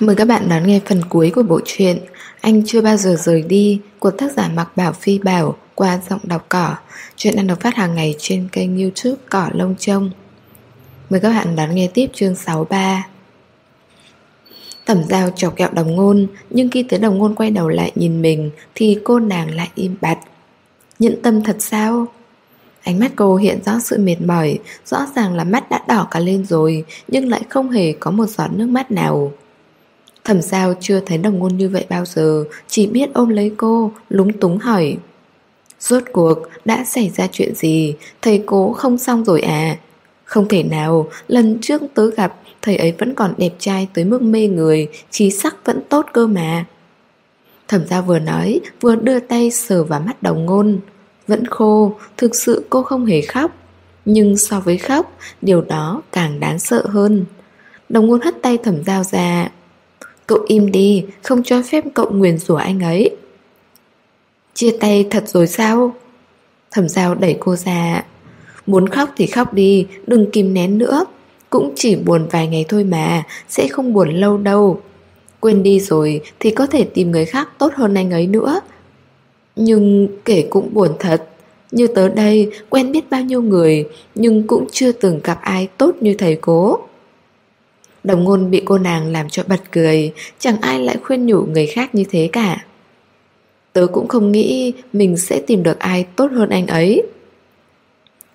Mời các bạn đón nghe phần cuối của bộ truyện Anh chưa bao giờ rời đi của tác giả Mạc Bảo Phi Bảo qua giọng đọc cỏ. Chuyện đang được phát hàng ngày trên kênh youtube Cỏ Lông Trông. Mời các bạn đón nghe tiếp chương 63. Thẩm giao chọc kẹo đồng ngôn, Nhưng khi tới đồng ngôn quay đầu lại nhìn mình Thì cô nàng lại im bặt Nhận tâm thật sao Ánh mắt cô hiện rõ sự mệt mỏi, Rõ ràng là mắt đã đỏ cả lên rồi, Nhưng lại không hề có một giọt nước mắt nào Thẩm giao chưa thấy đồng ngôn như vậy bao giờ, Chỉ biết ôm lấy cô, Lúng túng hỏi. Rốt cuộc, đã xảy ra chuyện gì? Thầy cố không xong rồi à? Không thể nào, Lần trước tớ gặp, Thầy ấy vẫn còn đẹp trai tới mức mê người, Khí sắc vẫn tốt cơ mà. Thẩm giao vừa nói, Vừa đưa tay sờ vào mắt đồng ngôn. Vẫn khô, Thực sự cô không hề khóc. Nhưng so với khóc, Điều đó càng đáng sợ hơn. Đồng ngôn hất tay thẩm giao ra. Cậu im đi, Không cho phép cậu nguyền rủa anh ấy. Chia tay thật rồi sao? Thẩm giao đẩy cô ra. Muốn khóc thì khóc đi, Đừng kìm nén nữa. Cũng chỉ buồn vài ngày thôi mà, Sẽ không buồn lâu đâu. Quên đi rồi thì có thể tìm người khác tốt hơn anh ấy nữa. Nhưng kể cũng buồn thật. Như tớ đây, quen biết bao nhiêu người, Nhưng cũng chưa từng gặp ai tốt như thầy cố. Đồng ngôn bị cô nàng làm cho bật cười, Chẳng ai lại khuyên nhủ người khác như thế cả. Tớ cũng không nghĩ mình sẽ tìm được ai tốt hơn anh ấy.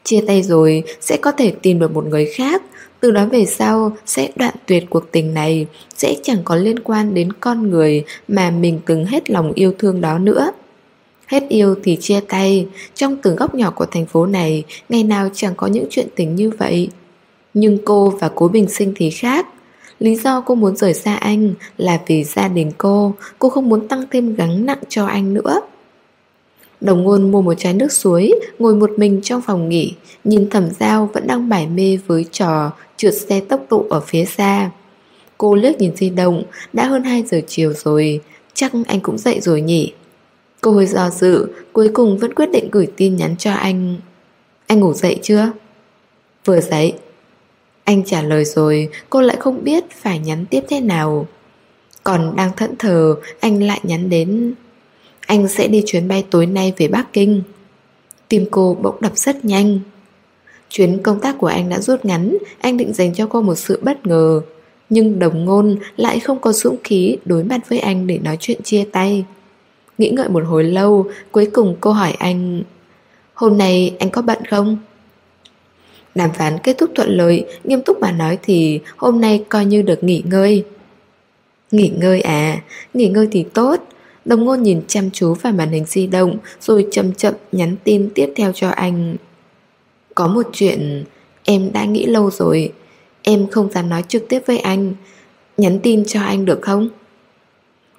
Chia tay rồi, sẽ có thể tìm được một người khác. Từ đó về sau, sẽ đoạn tuyệt cuộc tình này, Sẽ chẳng có liên quan đến con người mà mình từng hết lòng yêu thương đó nữa. Hết yêu thì chia tay, Trong từng góc nhỏ của thành phố này, Ngày nào chẳng có những chuyện tình như vậy. Nhưng cô và cố bình sinh thì khác. Lý do cô muốn rời xa anh là vì gia đình cô, cô không muốn tăng thêm gánh nặng cho anh nữa. Đồng ngôn mua một chai nước suối, ngồi một mình trong phòng nghỉ, nhìn thẩm giao vẫn đang mải mê với trò trượt xe tốc độ ở phía xa. Cô liếc nhìn di động, đã hơn 2 giờ chiều rồi, chắc anh cũng dậy rồi nhỉ. Cô hơi do dự, cuối cùng vẫn quyết định gửi tin nhắn cho anh. Anh ngủ dậy chưa? Vừa dậy. Anh trả lời rồi, cô lại không biết phải nhắn tiếp thế nào. Còn đang thẫn thờ, anh lại nhắn đến Anh sẽ đi chuyến bay tối nay về Bắc Kinh Tim cô bỗng đập rất nhanh Chuyến công tác của anh đã rút ngắn Anh định dành cho cô một sự bất ngờ Nhưng đồng ngôn lại không có dũng khí đối mặt với anh để nói chuyện chia tay Nghĩ ngợi một hồi lâu Cuối cùng cô hỏi anh Hôm nay anh có bận không? Đàm phán kết thúc thuận lợi, Nghiêm túc mà nói thì hôm nay coi như được nghỉ ngơi. Nghỉ ngơi à? Nghỉ ngơi thì tốt. Đồng ngôn nhìn chăm chú vào màn hình di động, Rồi chậm chậm nhắn tin tiếp theo cho anh. Có một chuyện Em đã nghĩ lâu rồi. Em không dám nói trực tiếp với anh. Nhắn tin cho anh được không?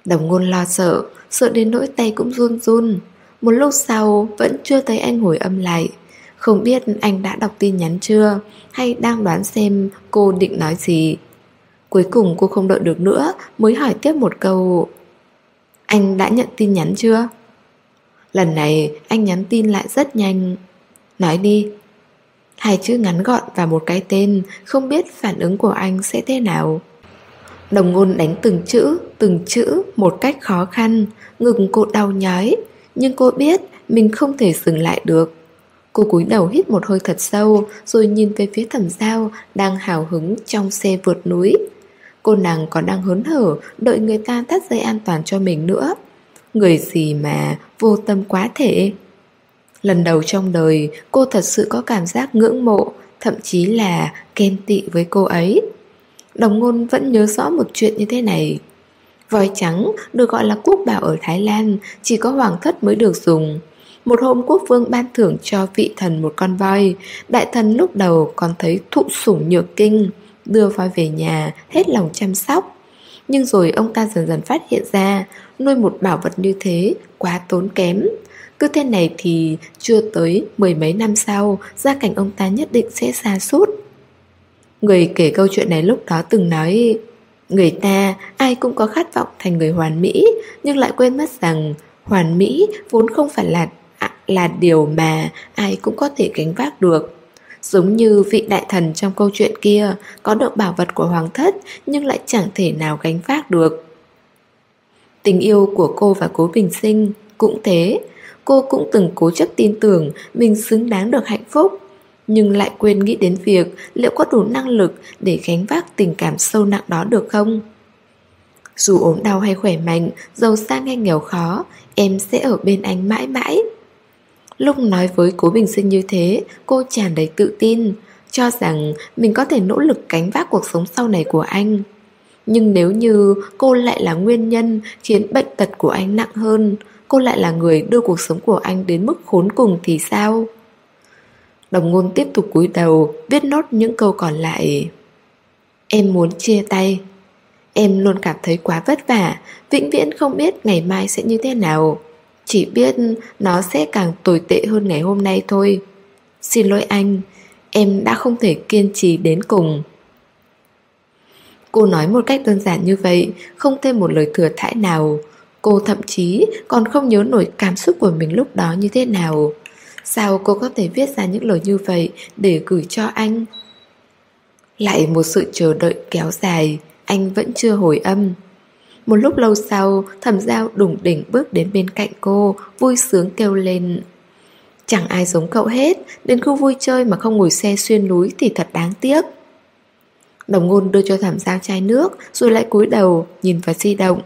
Đồng ngôn lo sợ Sợ đến nỗi tay cũng run run. Một lúc sau, vẫn chưa thấy anh hồi âm lại không biết anh đã đọc tin nhắn chưa? Hay đang đoán xem cô định nói gì? Cuối cùng cô không đợi được nữa, Mới hỏi tiếp một câu. Anh đã nhận tin nhắn chưa? Lần này anh nhắn tin lại rất nhanh. Nói đi. Hai chữ ngắn gọn và một cái tên, Không biết phản ứng của anh sẽ thế nào. Đồng ngôn đánh từng chữ Từng chữ một cách khó khăn. Ngừng cô đau nhói, Nhưng cô biết mình không thể dừng lại được. Cô cúi đầu hít một hơi thật sâu, Rồi nhìn về phía thẩm giao Đang hào hứng trong xe vượt núi. Cô nàng còn đang hớn hở, Đợi người ta thắt dây an toàn cho mình nữa. Người gì mà vô tâm quá thể. Lần đầu trong đời, Cô thật sự có cảm giác ngưỡng mộ, Thậm chí là ghen tị với cô ấy. Đồng ngôn vẫn nhớ rõ một chuyện như thế này. Voi trắng được gọi là quốc bảo ở Thái Lan, Chỉ có hoàng thất mới được dùng một hôm quốc vương ban thưởng cho vị thần một con voi. Đại thần lúc đầu còn thấy thụ sủng nhược kinh, Đưa voi về nhà, hết lòng chăm sóc. Nhưng rồi ông ta dần dần phát hiện ra, Nuôi một bảo vật như thế quá tốn kém. Cứ thế này thì chưa tới mười mấy năm sau, Gia cảnh ông ta nhất định sẽ xa suốt Người kể câu chuyện này lúc đó từng nói, Người ta, ai cũng có khát vọng thành người hoàn mỹ, Nhưng lại quên mất rằng hoàn mỹ vốn không phải là là điều mà ai cũng có thể gánh vác được. Giống như vị đại thần trong câu chuyện kia, Có được bảo vật của hoàng thất Nhưng lại chẳng thể nào gánh vác được. Tình yêu của cô và cố bình sinh Cũng thế. Cô cũng từng cố chấp tin tưởng Mình xứng đáng được hạnh phúc, Nhưng lại quên nghĩ đến việc Liệu có đủ năng lực để gánh vác tình cảm sâu nặng đó được không? Dù ốm đau hay khỏe mạnh, Giàu sang hay nghèo khó, Em sẽ ở bên anh mãi mãi. Lúc nói với cố bình sinh như thế, Cô tràn đầy tự tin, Cho rằng mình có thể nỗ lực cánh vác cuộc sống sau này của anh. Nhưng nếu như cô lại là nguyên nhân Khiến bệnh tật của anh nặng hơn, Cô lại là người đưa cuộc sống của anh đến mức khốn cùng thì sao? Đồng ngôn tiếp tục cúi đầu, Viết nốt những câu còn lại. Em muốn chia tay. Em luôn cảm thấy quá vất vả, Vĩnh viễn không biết ngày mai sẽ như thế nào chỉ biết nó sẽ càng tồi tệ hơn ngày hôm nay thôi. Xin lỗi anh, Em đã không thể kiên trì đến cùng. Cô nói một cách đơn giản như vậy, Không thêm một lời thừa thãi nào. Cô thậm chí còn không nhớ nổi cảm xúc của mình lúc đó như thế nào. Sao cô có thể viết ra những lời như vậy Để gửi cho anh? Lại một sự chờ đợi kéo dài, Anh vẫn chưa hồi âm một lúc lâu sau, thẩm giao đủng đỉnh bước đến bên cạnh cô, vui sướng kêu lên. Chẳng ai giống cậu hết, đến khu vui chơi mà không ngồi xe xuyên núi thì thật đáng tiếc. Đồng ngôn đưa cho thẩm giao chai nước, rồi lại cúi đầu, nhìn vào di động.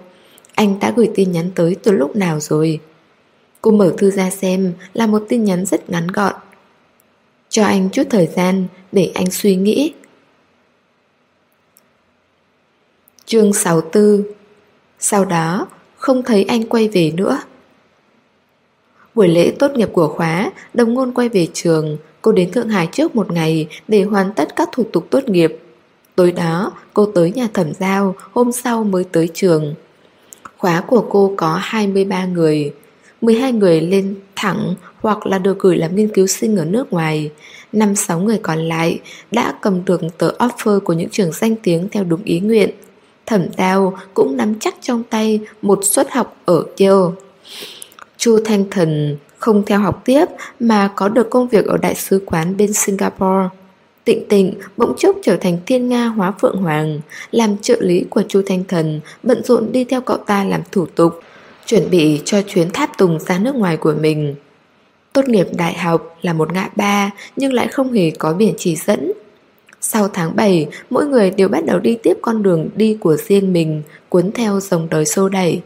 Anh đã gửi tin nhắn tới từ lúc nào rồi? Cô mở thư ra xem là một tin nhắn rất ngắn gọn. Cho anh chút thời gian để anh suy nghĩ. Chương 64 sau đó, không thấy anh quay về nữa. Buổi lễ tốt nghiệp của khóa, đồng ngôn quay về trường, cô đến Thượng Hải trước một ngày để hoàn tất các thủ tục tốt nghiệp. Tối đó, cô tới nhà thẩm giao, hôm sau mới tới trường. Khóa của cô có 23 người, 12 người lên thẳng hoặc là được gửi làm nghiên cứu sinh ở nước ngoài. 5-6 người còn lại đã cầm được tờ offer của những trường danh tiếng theo đúng ý nguyện. Thẩm Tao cũng nắm chắc trong tay một suất học ở Yale. Chu Thanh Thần không theo học tiếp mà có được công việc ở đại sứ quán bên Singapore. Tịnh tịnh bỗng chốc trở thành thiên nga hóa phượng hoàng, làm trợ lý của Chu Thanh Thần, bận rộn đi theo cậu ta làm thủ tục, chuẩn bị cho chuyến tháp tùng ra nước ngoài của mình. Tốt nghiệp đại học là một ngã ba nhưng lại không hề có biển chỉ dẫn. Sau tháng 7, mỗi người đều bắt đầu đi tiếp con đường đi của riêng mình, cuốn theo dòng đời xô đẩy.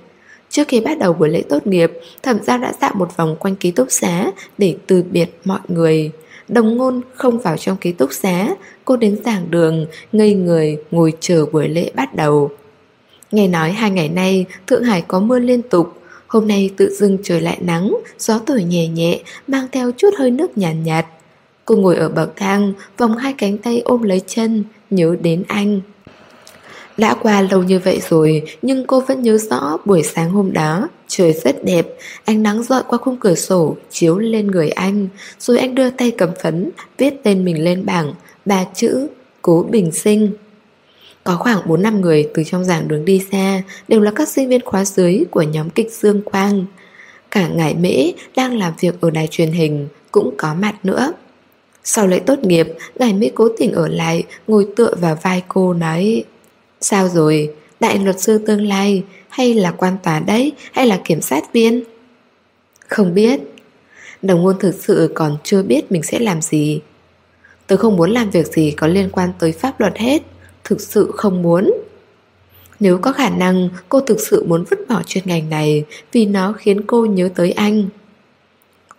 Trước khi bắt đầu buổi lễ tốt nghiệp, thẩm giao đã dạo một vòng quanh ký túc xá để từ biệt mọi người. Đồng ngôn không vào trong ký túc xá, cô đến giảng đường, ngây người, ngồi chờ buổi lễ bắt đầu. Nghe nói hai ngày nay, Thượng Hải có mưa liên tục, hôm nay tự dưng trời lại nắng, gió thổi nhẹ nhẹ, mang theo chút hơi nước nhàn nhạt, nhạt. Cô ngồi ở bậc thang, vòng hai cánh tay ôm lấy chân, nhớ đến anh. Đã qua lâu như vậy rồi, nhưng cô vẫn nhớ rõ buổi sáng hôm đó, trời rất đẹp, ánh nắng dọi qua khung cửa sổ, chiếu lên người anh, rồi anh đưa tay cầm phấn, viết tên mình lên bảng, ba chữ, Cố Bình Sinh. Có khoảng 4 năm người từ trong giảng đường đi xa, đều là các sinh viên khóa dưới của nhóm kịch Dương Quang. Cả ngải mễ đang làm việc ở đài truyền hình cũng có mặt nữa. Sau lễ tốt nghiệp, Ngài mới cố tình ở lại, ngồi tựa vào vai cô nói Sao rồi, đại luật sư tương lai, hay là quan tòa đấy, hay là kiểm sát viên? Không biết. Đồng ngôn thực sự còn chưa biết mình sẽ làm gì. Tôi không muốn làm việc gì có liên quan tới pháp luật hết, thực sự không muốn. Nếu có khả năng, cô thực sự muốn vứt bỏ chuyên ngành này vì nó khiến cô nhớ tới anh.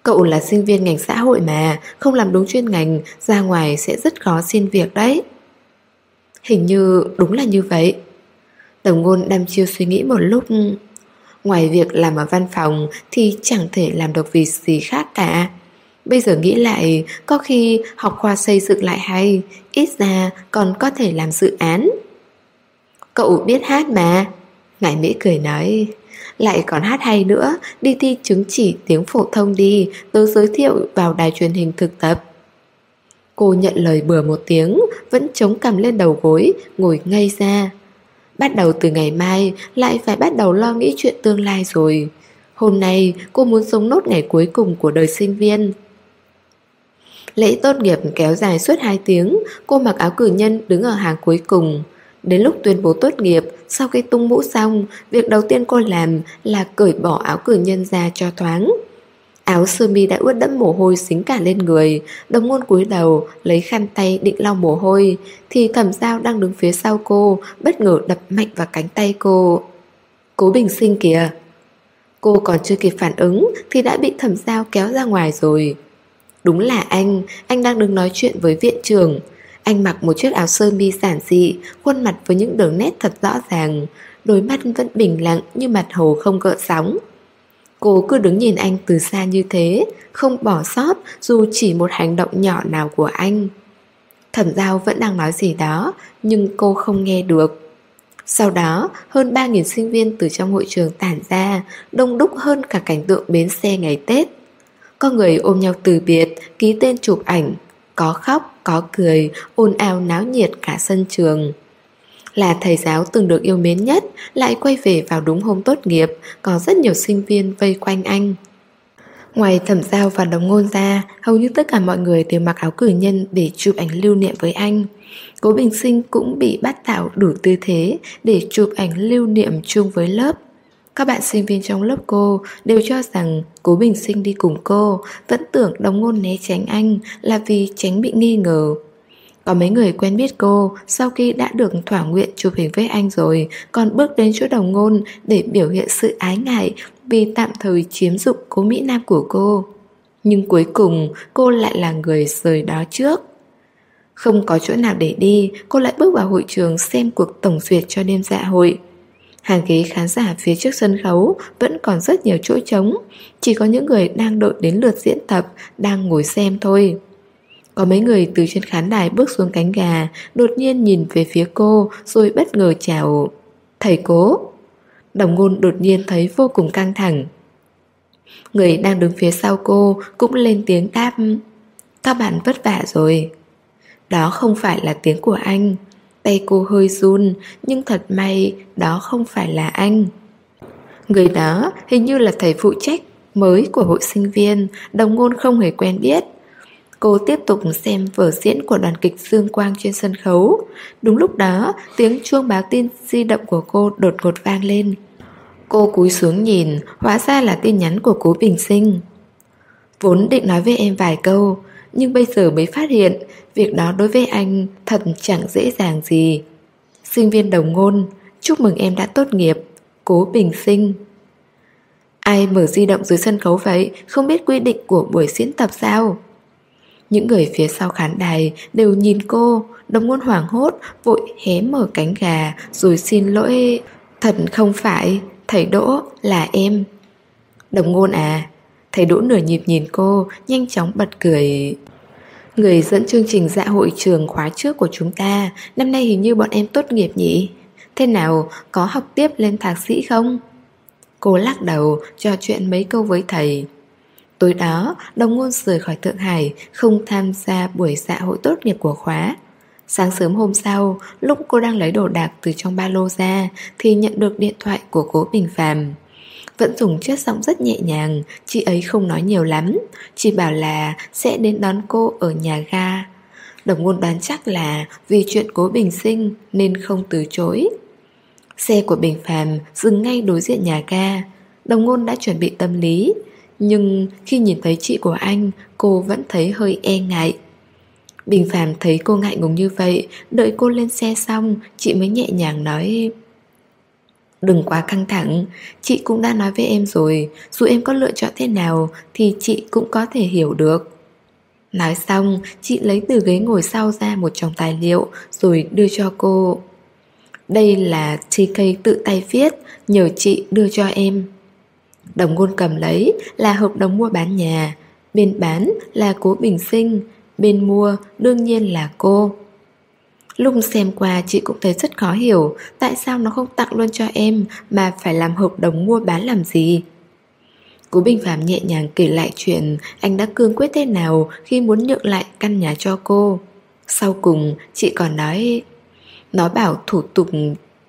Cậu là sinh viên ngành xã hội mà, không làm đúng chuyên ngành, ra ngoài sẽ rất khó xin việc đấy. Hình như đúng là như vậy. Tổng ngôn đăm chiêu suy nghĩ một lúc. Ngoài việc làm ở văn phòng thì chẳng thể làm được việc gì khác cả. Bây giờ nghĩ lại, có khi học khoa xây dựng lại hay, ít ra còn có thể làm dự án. Cậu biết hát mà. Ngải Mỹ cười nói, lại còn hát hay nữa, đi thi chứng chỉ tiếng phổ thông đi, tớ giới thiệu vào đài truyền hình thực tập. Cô nhận lời bừa một tiếng, vẫn chống cằm lên đầu gối, ngồi ngây ra. Bắt đầu từ ngày mai, lại phải bắt đầu lo nghĩ chuyện tương lai rồi. Hôm nay, cô muốn sống nốt ngày cuối cùng của đời sinh viên. Lễ tốt nghiệp kéo dài suốt 2 tiếng, cô mặc áo cử nhân đứng ở hàng cuối cùng. Đến lúc tuyên bố tốt nghiệp, sau khi tung mũ xong, việc đầu tiên cô làm là cởi bỏ áo cử nhân ra cho thoáng. Áo sơ mi đã ướt đẫm mồ hôi xính cả lên người, đồng ngôn cúi đầu, lấy khăn tay định lau mồ hôi, thì thẩm giao đang đứng phía sau cô, bất ngờ đập mạnh vào cánh tay cô. Cố bình sinh kìa! Cô còn chưa kịp phản ứng thì đã bị thẩm giao kéo ra ngoài rồi. Đúng là anh, anh đang đứng nói chuyện với viện trưởng. Anh mặc một chiếc áo sơ mi giản dị, khuôn mặt với những đường nét thật rõ ràng, đôi mắt vẫn bình lặng như mặt hồ không gợn sóng. Cô cứ đứng nhìn anh từ xa như thế, không bỏ sót dù chỉ một hành động nhỏ nào của anh. Thẩm giao vẫn đang nói gì đó, nhưng cô không nghe được. Sau đó, hơn 3.000 sinh viên từ trong hội trường tản ra, đông đúc hơn cả cảnh tượng bến xe ngày Tết. Có người ôm nhau từ biệt, ký tên chụp ảnh, có khóc, có cười, ồn ào náo nhiệt cả sân trường. Là thầy giáo từng được yêu mến nhất, lại quay về vào đúng hôm tốt nghiệp, có rất nhiều sinh viên vây quanh anh. Ngoài thẩm giao và đồng ngôn ra, hầu như tất cả mọi người đều mặc áo cử nhân để chụp ảnh lưu niệm với anh. Cố Bình Sinh cũng bị bắt tạo đủ tư thế để chụp ảnh lưu niệm chung với lớp. Các bạn sinh viên trong lớp cô đều cho rằng Cố Bình Sinh đi cùng cô, vẫn tưởng đồng ngôn né tránh anh là vì tránh bị nghi ngờ. Có mấy người quen biết cô sau khi đã được thỏa nguyện chụp hình với anh rồi còn bước đến chỗ đồng ngôn để biểu hiện sự ái ngại vì tạm thời chiếm dụng cố Mỹ Nam của cô. Nhưng cuối cùng cô lại là người rời đó trước. Không có chỗ nào để đi, cô lại bước vào hội trường xem cuộc tổng duyệt cho đêm dạ hội. Hàng ghế khán giả phía trước sân khấu vẫn còn rất nhiều chỗ trống, chỉ có những người đang đợi đến lượt diễn tập, đang ngồi xem thôi. Có mấy người từ trên khán đài bước xuống cánh gà, đột nhiên nhìn về phía cô rồi bất ngờ chào. Thầy cố. Đồng ngôn đột nhiên thấy vô cùng căng thẳng. Người đang đứng phía sau cô cũng lên tiếng đáp. Các bạn vất vả rồi. Đó không phải là tiếng của anh. Tay cô hơi run, nhưng thật may đó không phải là anh. Người đó hình như là thầy phụ trách mới của hội sinh viên, đồng ngôn không hề quen biết. Cô tiếp tục xem vở diễn của đoàn kịch Dương Quang trên sân khấu. Đúng lúc đó, tiếng chuông báo tin di động của cô đột ngột vang lên. Cô cúi xuống nhìn, hóa ra là tin nhắn của cố Bình Sinh. Vốn định nói với em vài câu, nhưng bây giờ mới phát hiện việc đó đối với anh thật chẳng dễ dàng gì. Sinh viên đồng ngôn, chúc mừng em đã tốt nghiệp, cố Bình Sinh. Ai mở di động dưới sân khấu vậy, không biết quy định của buổi diễn tập sao? Những người phía sau khán đài đều nhìn cô, đồng ngôn hoảng hốt, vội hé mở cánh gà rồi xin lỗi. Thật không phải, thầy Đỗ là em. Đồng ngôn à, thầy Đỗ nửa nhịp nhìn cô, nhanh chóng bật cười. Người dẫn chương trình dạ hội trường khóa trước của chúng ta, năm nay hình như bọn em tốt nghiệp nhỉ? Thế nào, có học tiếp lên thạc sĩ không? Cô lắc đầu, trò chuyện mấy câu với thầy. Tối đó, đồng ngôn rời khỏi Thượng Hải, không tham gia buổi dạ hội tốt nghiệp của khóa. Sáng sớm hôm sau, lúc cô đang lấy đồ đạc từ trong ba lô ra, thì nhận được điện thoại của cố Bình Phàm. Vẫn dùng chất giọng rất nhẹ nhàng, chị ấy không nói nhiều lắm, chỉ bảo là sẽ đến đón cô ở nhà ga. Đồng ngôn đoán chắc là vì chuyện cố bình sinh nên không từ chối. Xe của Bình Phàm dừng ngay đối diện nhà ga. Đồng ngôn đã chuẩn bị tâm lý, nhưng khi nhìn thấy chị của anh, cô vẫn thấy hơi e ngại. Bình Phạm thấy cô ngại ngùng như vậy, đợi cô lên xe xong, chị mới nhẹ nhàng nói Đừng quá căng thẳng, chị cũng đã nói với em rồi, dù em có lựa chọn thế nào thì chị cũng có thể hiểu được. Nói xong, chị lấy từ ghế ngồi sau ra một chồng tài liệu rồi đưa cho cô. Đây là TK tự tay viết, nhờ chị đưa cho em. Đồng ngôn cầm lấy là hợp đồng mua bán nhà, bên bán là cố bình sinh, bên mua đương nhiên là cô. Lúc xem qua chị cũng thấy rất khó hiểu Tại sao nó không tặng luôn cho em Mà phải làm hợp đồng mua bán làm gì. Cố Bình Phạm nhẹ nhàng kể lại chuyện Anh đã cương quyết thế nào Khi muốn nhượng lại căn nhà cho cô. Sau cùng chị còn nói Nó bảo thủ tục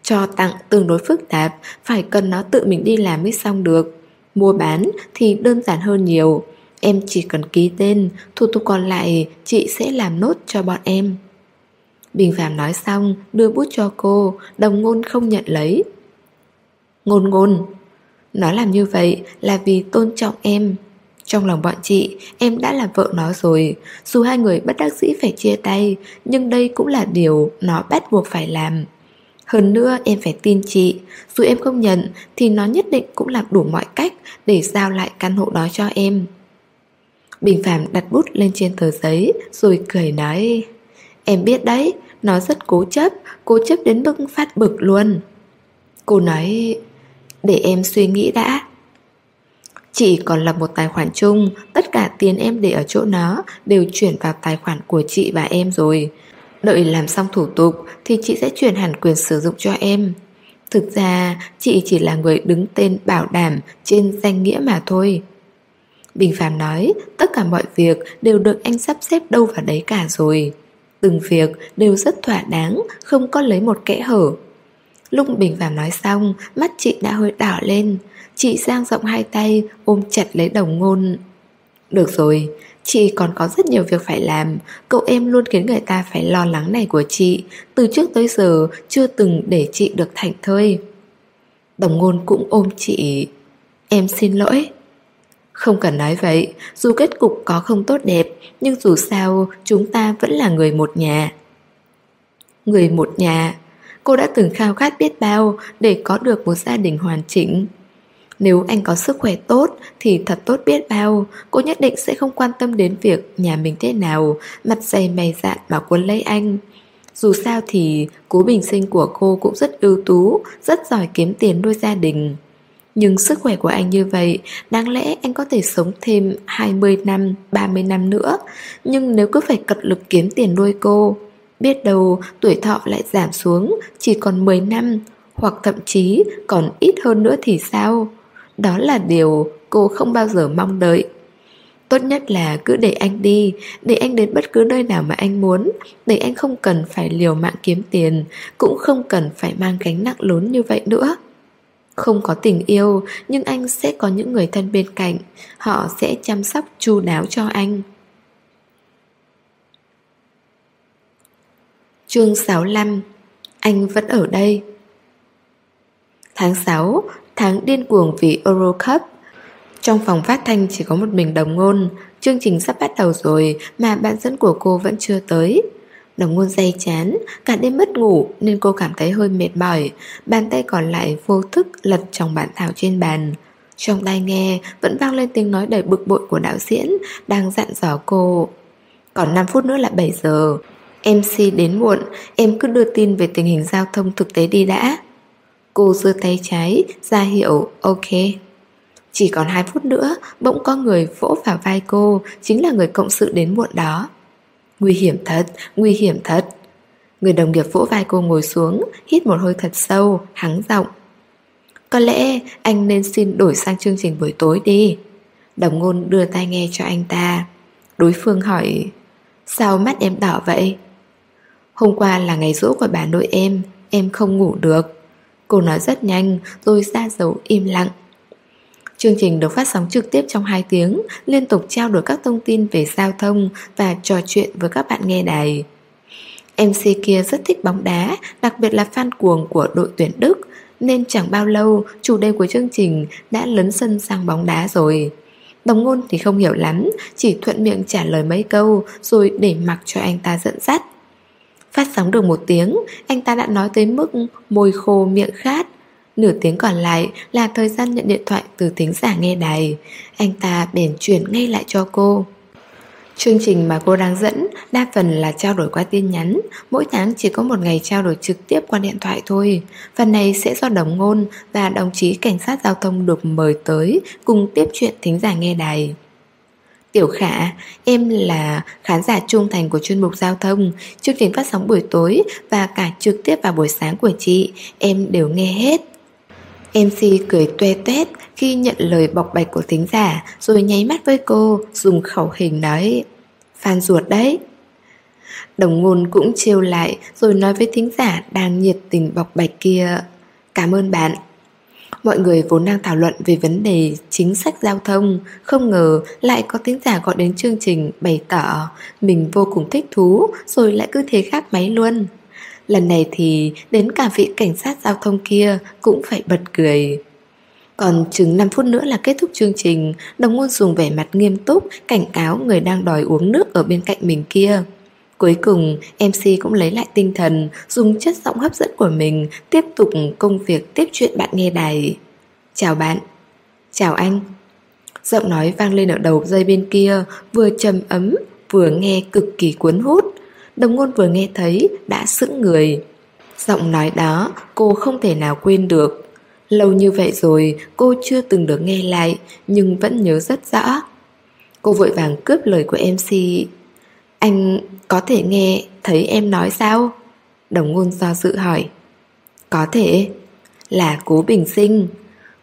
cho tặng tương đối phức tạp Phải cần nó tự mình đi làm mới xong được. Mua bán thì đơn giản hơn nhiều. Em chỉ cần ký tên, thủ tục còn lại chị sẽ làm nốt cho bọn em. Bình Phạm nói xong, đưa bút cho cô, đồng ngôn không nhận lấy. Ngôn ngôn, nó làm như vậy là vì tôn trọng em. Trong lòng bọn chị, em đã là vợ nó rồi. Dù hai người bất đắc dĩ phải chia tay, nhưng đây cũng là điều nó bắt buộc phải làm. Hơn nữa em phải tin chị Dù em không nhận Thì nó nhất định cũng làm đủ mọi cách Để giao lại căn hộ đó cho em Bình Phạm đặt bút lên trên tờ giấy Rồi cười nói Em biết đấy, Nó rất cố chấp Cố chấp đến mức phát bực luôn Cô nói, Để em suy nghĩ đã Chị còn lập một tài khoản chung, Tất cả tiền em để ở chỗ nó Đều chuyển vào tài khoản của chị và em rồi Đợi làm xong thủ tục thì chị sẽ chuyển hẳn quyền sử dụng cho em. Thực ra, chị chỉ là người đứng tên bảo đảm trên danh nghĩa mà thôi. Bình Phạm nói, tất cả mọi việc đều được anh sắp xếp đâu vào đấy cả rồi. Từng việc đều rất thỏa đáng, không có lấy một kẽ hở. Lúc Bình Phạm nói xong, mắt chị đã hơi đỏ lên. Chị giang rộng hai tay, ôm chặt lấy đồng ngôn. Được rồi, Chị còn có rất nhiều việc phải làm Cậu em luôn khiến người ta phải lo lắng này của chị Từ trước tới giờ Chưa từng để chị được thảnh thơi Đồng ngôn cũng ôm chị Em xin lỗi không cần nói vậy, Dù kết cục có không tốt đẹp, Nhưng dù sao, chúng ta vẫn là người một nhà. Người một nhà, Cô đã từng khao khát biết bao Để có được một gia đình hoàn chỉnh. Nếu anh có sức khỏe tốt thì thật tốt biết bao, Cô nhất định sẽ không quan tâm đến việc nhà mình thế nào, Mặt dày mày dạn mà quân lấy anh. Dù sao thì cố bình sinh của cô cũng rất ưu tú, Rất giỏi kiếm tiền nuôi gia đình. Nhưng sức khỏe của anh như vậy Đáng lẽ anh có thể sống thêm 20 năm, 30 năm nữa. Nhưng nếu cứ phải cật lực kiếm tiền nuôi cô Biết đâu tuổi thọ lại giảm xuống Chỉ còn 10 năm Hoặc thậm chí còn ít hơn nữa thì sao? Đó là điều cô không bao giờ mong đợi. Tốt nhất là cứ để anh đi Để anh đến bất cứ nơi nào mà anh muốn Để anh không cần phải liều mạng kiếm tiền Cũng không cần phải mang gánh nặng lớn như vậy nữa. Không có tình yêu Nhưng anh sẽ có những người thân bên cạnh. Họ sẽ chăm sóc chu đáo cho anh. Chương 65 Anh vẫn ở đây. Tháng 6, tháng điên cuồng vì Euro Cup. Trong phòng phát thanh chỉ có một mình đồng ngôn, chương trình sắp bắt đầu rồi mà bạn dẫn của cô vẫn chưa tới. Đồng ngôn dây chán, cả đêm mất ngủ nên cô cảm thấy hơi mệt mỏi, bàn tay còn lại vô thức lật trong bản thảo trên bàn. Trong tai nghe vẫn vang lên tiếng nói đầy bực bội của đạo diễn đang dặn dò cô. Còn 5 phút nữa là 7 giờ. MC đến muộn, em cứ đưa tin về tình hình giao thông thực tế đi đã. Cô giơ tay trái, ra hiệu ok. Chỉ còn 2 phút nữa, bỗng có người vỗ vào vai cô, chính là người cộng sự đến muộn đó. Nguy hiểm thật, nguy hiểm thật. Người đồng nghiệp vỗ vai cô ngồi xuống, hít một hơi thật sâu, hắng giọng. Có lẽ anh nên xin đổi sang chương trình buổi tối đi. Đồng ngôn đưa tai nghe cho anh ta. Đối phương hỏi, sao mắt em đỏ vậy? Hôm qua là ngày rỗ của bà nội em, em không ngủ được. Cô nói rất nhanh rồi ra dấu im lặng Chương trình được phát sóng trực tiếp trong 2 tiếng Liên tục trao đổi các thông tin về giao thông Và trò chuyện với các bạn nghe đài MC kia rất thích bóng đá Đặc biệt là fan cuồng của đội tuyển Đức Nên chẳng bao lâu Chủ đề của chương trình đã lấn sân sang bóng đá rồi Đồng ngôn thì không hiểu lắm Chỉ thuận miệng trả lời mấy câu Rồi để mặc cho anh ta dẫn dắt Phát sóng được một tiếng, anh ta đã nói tới mức môi khô miệng khát. Nửa tiếng còn lại là thời gian nhận điện thoại từ thính giả nghe đài. Anh ta bèn chuyển ngay lại cho cô. Chương trình mà cô đang dẫn đa phần là trao đổi qua tin nhắn, mỗi tháng chỉ có một ngày trao đổi trực tiếp qua điện thoại thôi. Phần này sẽ do đồng ngôn và đồng chí cảnh sát giao thông được mời tới cùng tiếp chuyện thính giả nghe đài. Tiểu Khả, em là khán giả trung thành của chuyên mục giao thông, chương trình phát sóng buổi tối và cả trực tiếp vào buổi sáng của chị, em đều nghe hết. MC cười toe toét khi nhận lời bọc bạch của thính giả rồi nháy mắt với cô, dùng khẩu hình nói Phan ruột đấy. Đồng ngôn cũng trêu lại rồi nói với thính giả đang nhiệt tình bọc bạch kia Cảm ơn bạn Mọi người vốn đang thảo luận về vấn đề chính sách giao thông Không ngờ lại có thính giả gọi đến chương trình bày tỏ Mình vô cùng thích thú rồi lại cứ thế khác máy luôn Lần này thì đến cả vị cảnh sát giao thông kia cũng phải bật cười còn chừng 5 phút nữa là kết thúc chương trình Đồng ngôn dùng vẻ mặt nghiêm túc Cảnh cáo người đang đòi uống nước ở bên cạnh mình kia Cuối cùng, MC cũng lấy lại tinh thần, dùng chất giọng hấp dẫn của mình tiếp tục công việc tiếp chuyện bạn nghe đài. Chào bạn. Chào anh. Giọng nói vang lên ở đầu dây bên kia, vừa trầm ấm, vừa nghe cực kỳ cuốn hút. Đồng ngôn vừa nghe thấy, đã sững người. Giọng nói đó, cô không thể nào quên được. Lâu như vậy rồi, cô chưa từng được nghe lại, nhưng vẫn nhớ rất rõ. Cô vội vàng cướp lời của MC. Anh có thể nghe thấy em nói sao? Đồng ngôn do dự hỏi Có thể Là cố bình sinh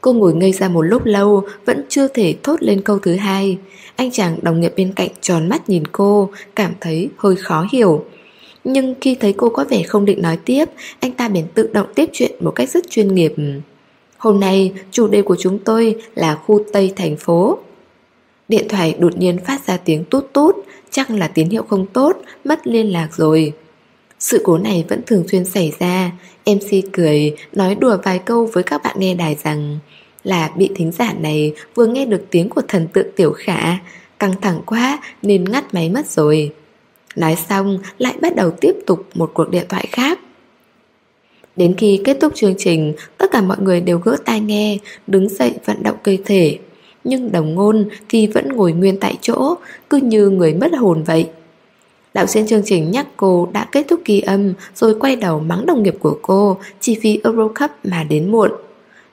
Cô ngồi ngây ra một lúc lâu, Vẫn chưa thể thốt lên câu thứ hai. Anh chàng đồng nghiệp bên cạnh tròn mắt nhìn cô, Cảm thấy hơi khó hiểu. Nhưng khi thấy cô có vẻ không định nói tiếp, Anh ta bèn tự động tiếp chuyện một cách rất chuyên nghiệp. Hôm nay, chủ đề của chúng tôi là khu Tây thành phố. Điện thoại đột nhiên phát ra tiếng tút tút, Chắc là tín hiệu không tốt, Mất liên lạc rồi. Sự cố này vẫn thường xuyên xảy ra. MC cười Nói đùa vài câu với các bạn nghe đài rằng Là bị thính giả này Vừa nghe được tiếng của thần tượng tiểu khả. Căng thẳng quá Nên ngắt máy mất rồi. Nói xong lại bắt đầu tiếp tục Một cuộc điện thoại khác. Đến khi kết thúc chương trình Tất cả mọi người đều gỡ tai nghe Đứng dậy vận động cơ thể. Nhưng đồng ngôn thì vẫn ngồi nguyên tại chỗ, cứ như người mất hồn vậy. Đạo diễn chương trình nhắc cô đã kết thúc ghi âm rồi quay đầu mắng đồng nghiệp của cô chỉ vì Euro Cup mà đến muộn.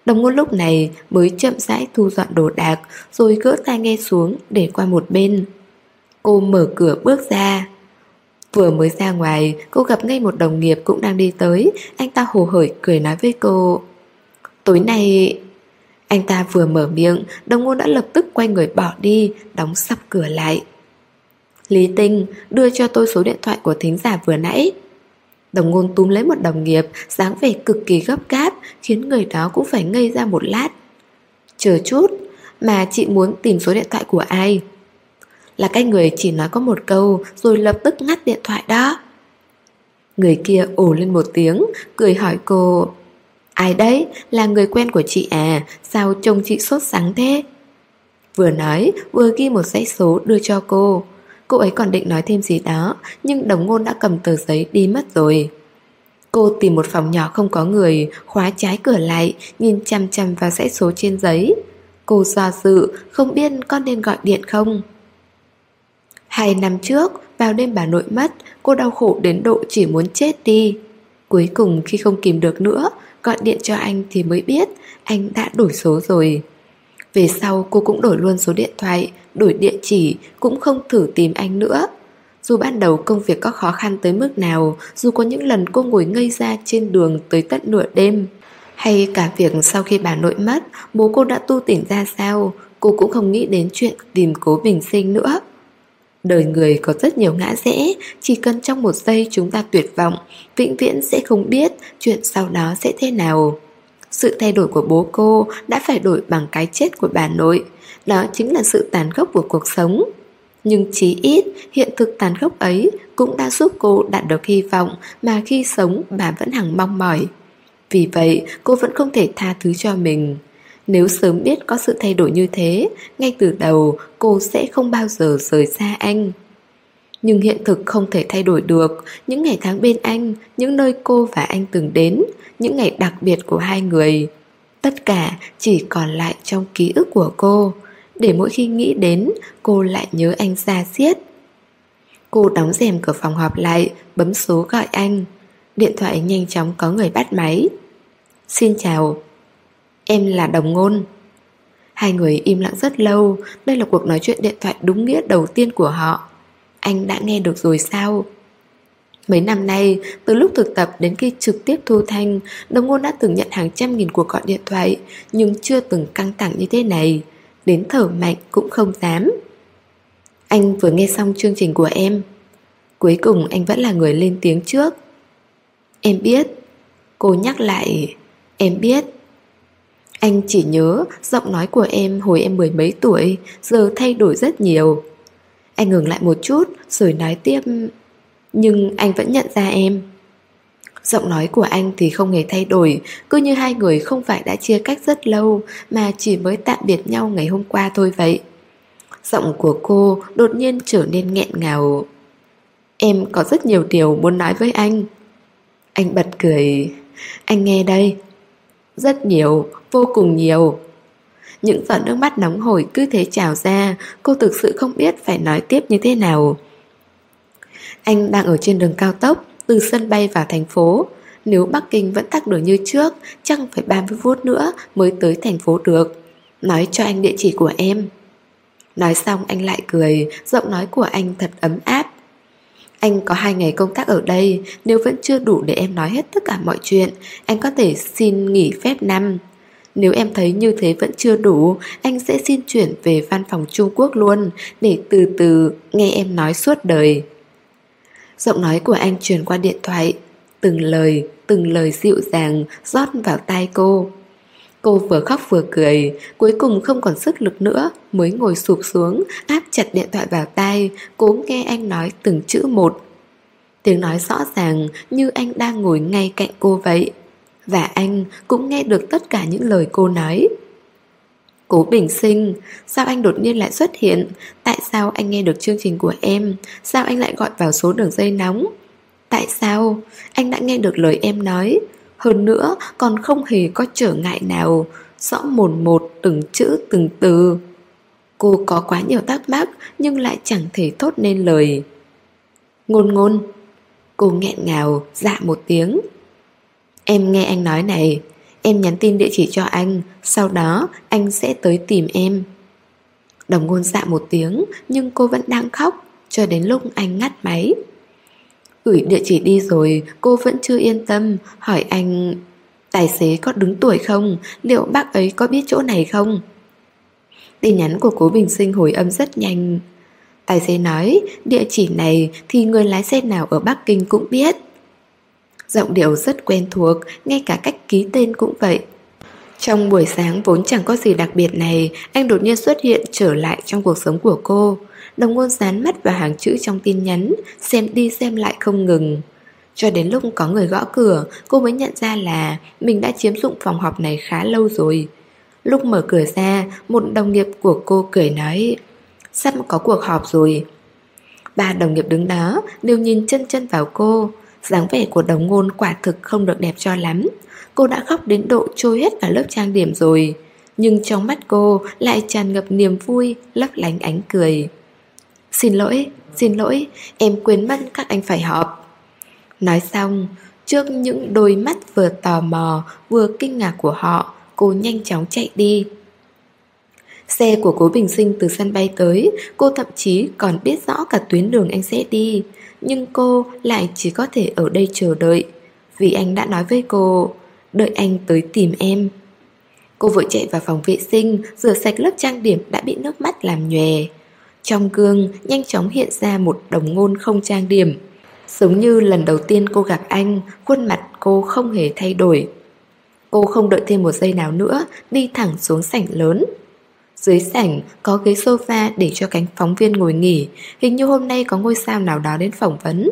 Đồng ngôn lúc này mới chậm rãi thu dọn đồ đạc rồi gỡ tai nghe xuống để qua một bên. Cô mở cửa bước ra. Vừa mới ra ngoài, cô gặp ngay một đồng nghiệp cũng đang đi tới, anh ta hồ hởi cười nói với cô. Tối nay anh ta vừa mở miệng, đồng ngôn đã lập tức quay người bỏ đi, đóng sắp cửa lại. Lý Tinh, đưa cho tôi số điện thoại của thính giả vừa nãy. Đồng ngôn túm lấy một đồng nghiệp, dáng vẻ cực kỳ gấp gáp, khiến người đó cũng phải ngây ra một lát. Chờ chút, mà chị muốn tìm số điện thoại của ai? Là cái người chỉ nói có một câu, rồi lập tức ngắt điện thoại đó. Người kia ồ lên một tiếng, cười hỏi cô Ai đấy, là người quen của chị à, sao trông chị sốt sắng thế? Vừa nói, vừa ghi một dãy số đưa cho cô. Cô ấy còn định nói thêm gì đó, nhưng đồng ngôn đã cầm tờ giấy đi mất rồi. Cô tìm một phòng nhỏ không có người, khóa trái cửa lại, nhìn chăm chăm vào dãy số trên giấy. Cô do dự, không biết con nên gọi điện không? Hai năm trước, vào đêm bà nội mất, cô đau khổ đến độ chỉ muốn chết đi. Cuối cùng khi không kìm được nữa, Gọi điện cho anh thì mới biết Anh đã đổi số rồi về sau cô cũng đổi luôn số điện thoại Đổi địa chỉ Cũng không thử tìm anh nữa Dù ban đầu công việc có khó khăn tới mức nào Dù có những lần cô ngồi ngây ra trên đường tới tận nửa đêm Hay cả việc sau khi bà nội mất Bố cô đã tu tỉnh ra sao Cô cũng không nghĩ đến chuyện tìm cố bình sinh nữa Đời người có rất nhiều ngã rẽ, chỉ cần trong một giây chúng ta tuyệt vọng, vĩnh viễn sẽ không biết chuyện sau đó sẽ thế nào. Sự thay đổi của bố cô đã phải đổi bằng cái chết của bà nội, đó chính là sự tàn khốc của cuộc sống. Nhưng chí ít, hiện thực tàn khốc ấy cũng đã giúp cô đạt được hy vọng mà khi sống bà vẫn hằng mong mỏi. Vì vậy, cô vẫn không thể tha thứ cho mình. Nếu sớm biết có sự thay đổi như thế, ngay từ đầu cô sẽ không bao giờ rời xa anh. Nhưng hiện thực không thể thay đổi được. Những ngày tháng bên anh, Những nơi cô và anh từng đến, Những ngày đặc biệt của hai người, Tất cả chỉ còn lại trong ký ức của cô. Để mỗi khi nghĩ đến, Cô lại nhớ anh xa xiết. Cô đóng rèm cửa phòng họp lại, Bấm số gọi anh. Điện thoại nhanh chóng có người bắt máy. Xin chào, Em là đồng ngôn. Hai người im lặng rất lâu. Đây là cuộc nói chuyện điện thoại đúng nghĩa đầu tiên của họ. Anh đã nghe được rồi sao? Mấy năm nay, từ lúc thực tập đến khi trực tiếp thu thanh, đồng ngôn đã từng nhận hàng trăm nghìn cuộc gọi điện thoại, nhưng chưa từng căng thẳng như thế này. Đến thở mạnh cũng không dám. Anh vừa nghe xong chương trình của em. Cuối cùng anh vẫn là người lên tiếng trước. Em biết. Cô nhắc lại, em biết. Anh chỉ nhớ giọng nói của em hồi em mười mấy tuổi, giờ thay đổi rất nhiều. Anh ngừng lại một chút rồi nói tiếp Nhưng anh vẫn nhận ra em. Giọng nói của anh thì không hề thay đổi Cứ như hai người không phải đã chia cách rất lâu Mà chỉ mới tạm biệt nhau ngày hôm qua thôi vậy. Giọng của cô đột nhiên trở nên nghẹn ngào. Em có rất nhiều điều muốn nói với anh. Anh bật cười. Anh nghe đây. Rất nhiều, vô cùng nhiều những giọt nước mắt nóng hổi cứ thế trào ra, Cô thực sự không biết phải nói tiếp như thế nào. Anh đang ở trên đường cao tốc, Từ sân bay vào thành phố. Nếu Bắc Kinh vẫn tắc đường như trước, Chắc phải 30 phút nữa mới tới thành phố được. Nói cho anh địa chỉ của em. Nói xong, anh lại cười, Giọng nói của anh thật ấm áp. Anh có hai ngày công tác ở đây, Nếu vẫn chưa đủ để em nói hết tất cả mọi chuyện, Anh có thể xin nghỉ phép năm nếu em thấy như thế vẫn chưa đủ, anh sẽ xin chuyển về văn phòng Trung Quốc luôn, để từ từ nghe em nói suốt đời. Giọng nói của anh truyền qua điện thoại, từng lời, từng lời dịu dàng rót vào tai cô. Cô vừa khóc vừa cười, cuối cùng không còn sức lực nữa, mới ngồi sụp xuống, áp chặt điện thoại vào tai, cố nghe anh nói từng chữ một. Tiếng nói rõ ràng như anh đang ngồi ngay cạnh cô vậy. Và anh cũng nghe được tất cả những lời cô nói. Cố bình sinh, Sao anh đột nhiên lại xuất hiện? Tại sao anh nghe được chương trình của em? Sao anh lại gọi vào số đường dây nóng? Tại sao? Anh đã nghe được lời em nói. Hơn nữa, còn không hề có trở ngại nào. Rõ mồn một, từng chữ, từng từ. Cô có quá nhiều thắc mắc, Nhưng lại chẳng thể thốt nên lời. Ngôn ngôn. Cô nghẹn ngào dạ một tiếng. Em nghe anh nói này, Em nhắn tin địa chỉ cho anh, Sau đó anh sẽ tới tìm em. Đồng ngôn dạ một tiếng, Nhưng cô vẫn đang khóc, Cho đến lúc anh ngắt máy. Gửi địa chỉ đi rồi, Cô vẫn chưa yên tâm, Hỏi anh, Tài xế có đứng tuổi không? Liệu bác ấy có biết chỗ này không? Tin nhắn của cố Bình Sinh hồi âm rất nhanh. Tài xế nói, Địa chỉ này thì người lái xe nào ở Bắc Kinh cũng biết. Giọng điệu rất quen thuộc, ngay cả cách ký tên cũng vậy. Trong buổi sáng vốn chẳng có gì đặc biệt này, anh đột nhiên xuất hiện trở lại trong cuộc sống của cô. Đồng ngôn dán mắt vào hàng chữ trong tin nhắn, xem đi xem lại không ngừng. Cho đến lúc có người gõ cửa, cô mới nhận ra là mình đã chiếm dụng phòng họp này khá lâu rồi. Lúc mở cửa ra, một đồng nghiệp của cô cười nói Sắp có cuộc họp rồi Ba đồng nghiệp đứng đó đều nhìn chân chân vào cô dáng vẻ của đồng ngôn quả thực không được đẹp cho lắm. Cô đã khóc đến độ trôi hết cả lớp trang điểm rồi. Nhưng trong mắt cô lại tràn ngập niềm vui, lấp lánh ánh cười. Xin lỗi, xin lỗi, em quên mất các anh phải họp. Nói xong, trước những đôi mắt vừa tò mò, vừa kinh ngạc của họ, cô nhanh chóng chạy đi. Xe của cố Bình Sinh từ sân bay tới, cô thậm chí còn biết rõ cả tuyến đường anh sẽ đi. Nhưng cô lại chỉ có thể ở đây chờ đợi Vì anh đã nói với cô Đợi anh tới tìm em. Cô vội chạy vào phòng vệ sinh Rửa sạch lớp trang điểm đã bị nước mắt làm nhòe. Trong gương nhanh chóng hiện ra một đồng ngôn không trang điểm. Giống như lần đầu tiên cô gặp anh Khuôn mặt cô không hề thay đổi. Cô không đợi thêm một giây nào nữa Đi thẳng xuống sảnh lớn dưới sảnh, có ghế sofa để cho cánh phóng viên ngồi nghỉ. Hình như hôm nay có ngôi sao nào đó đến phỏng vấn.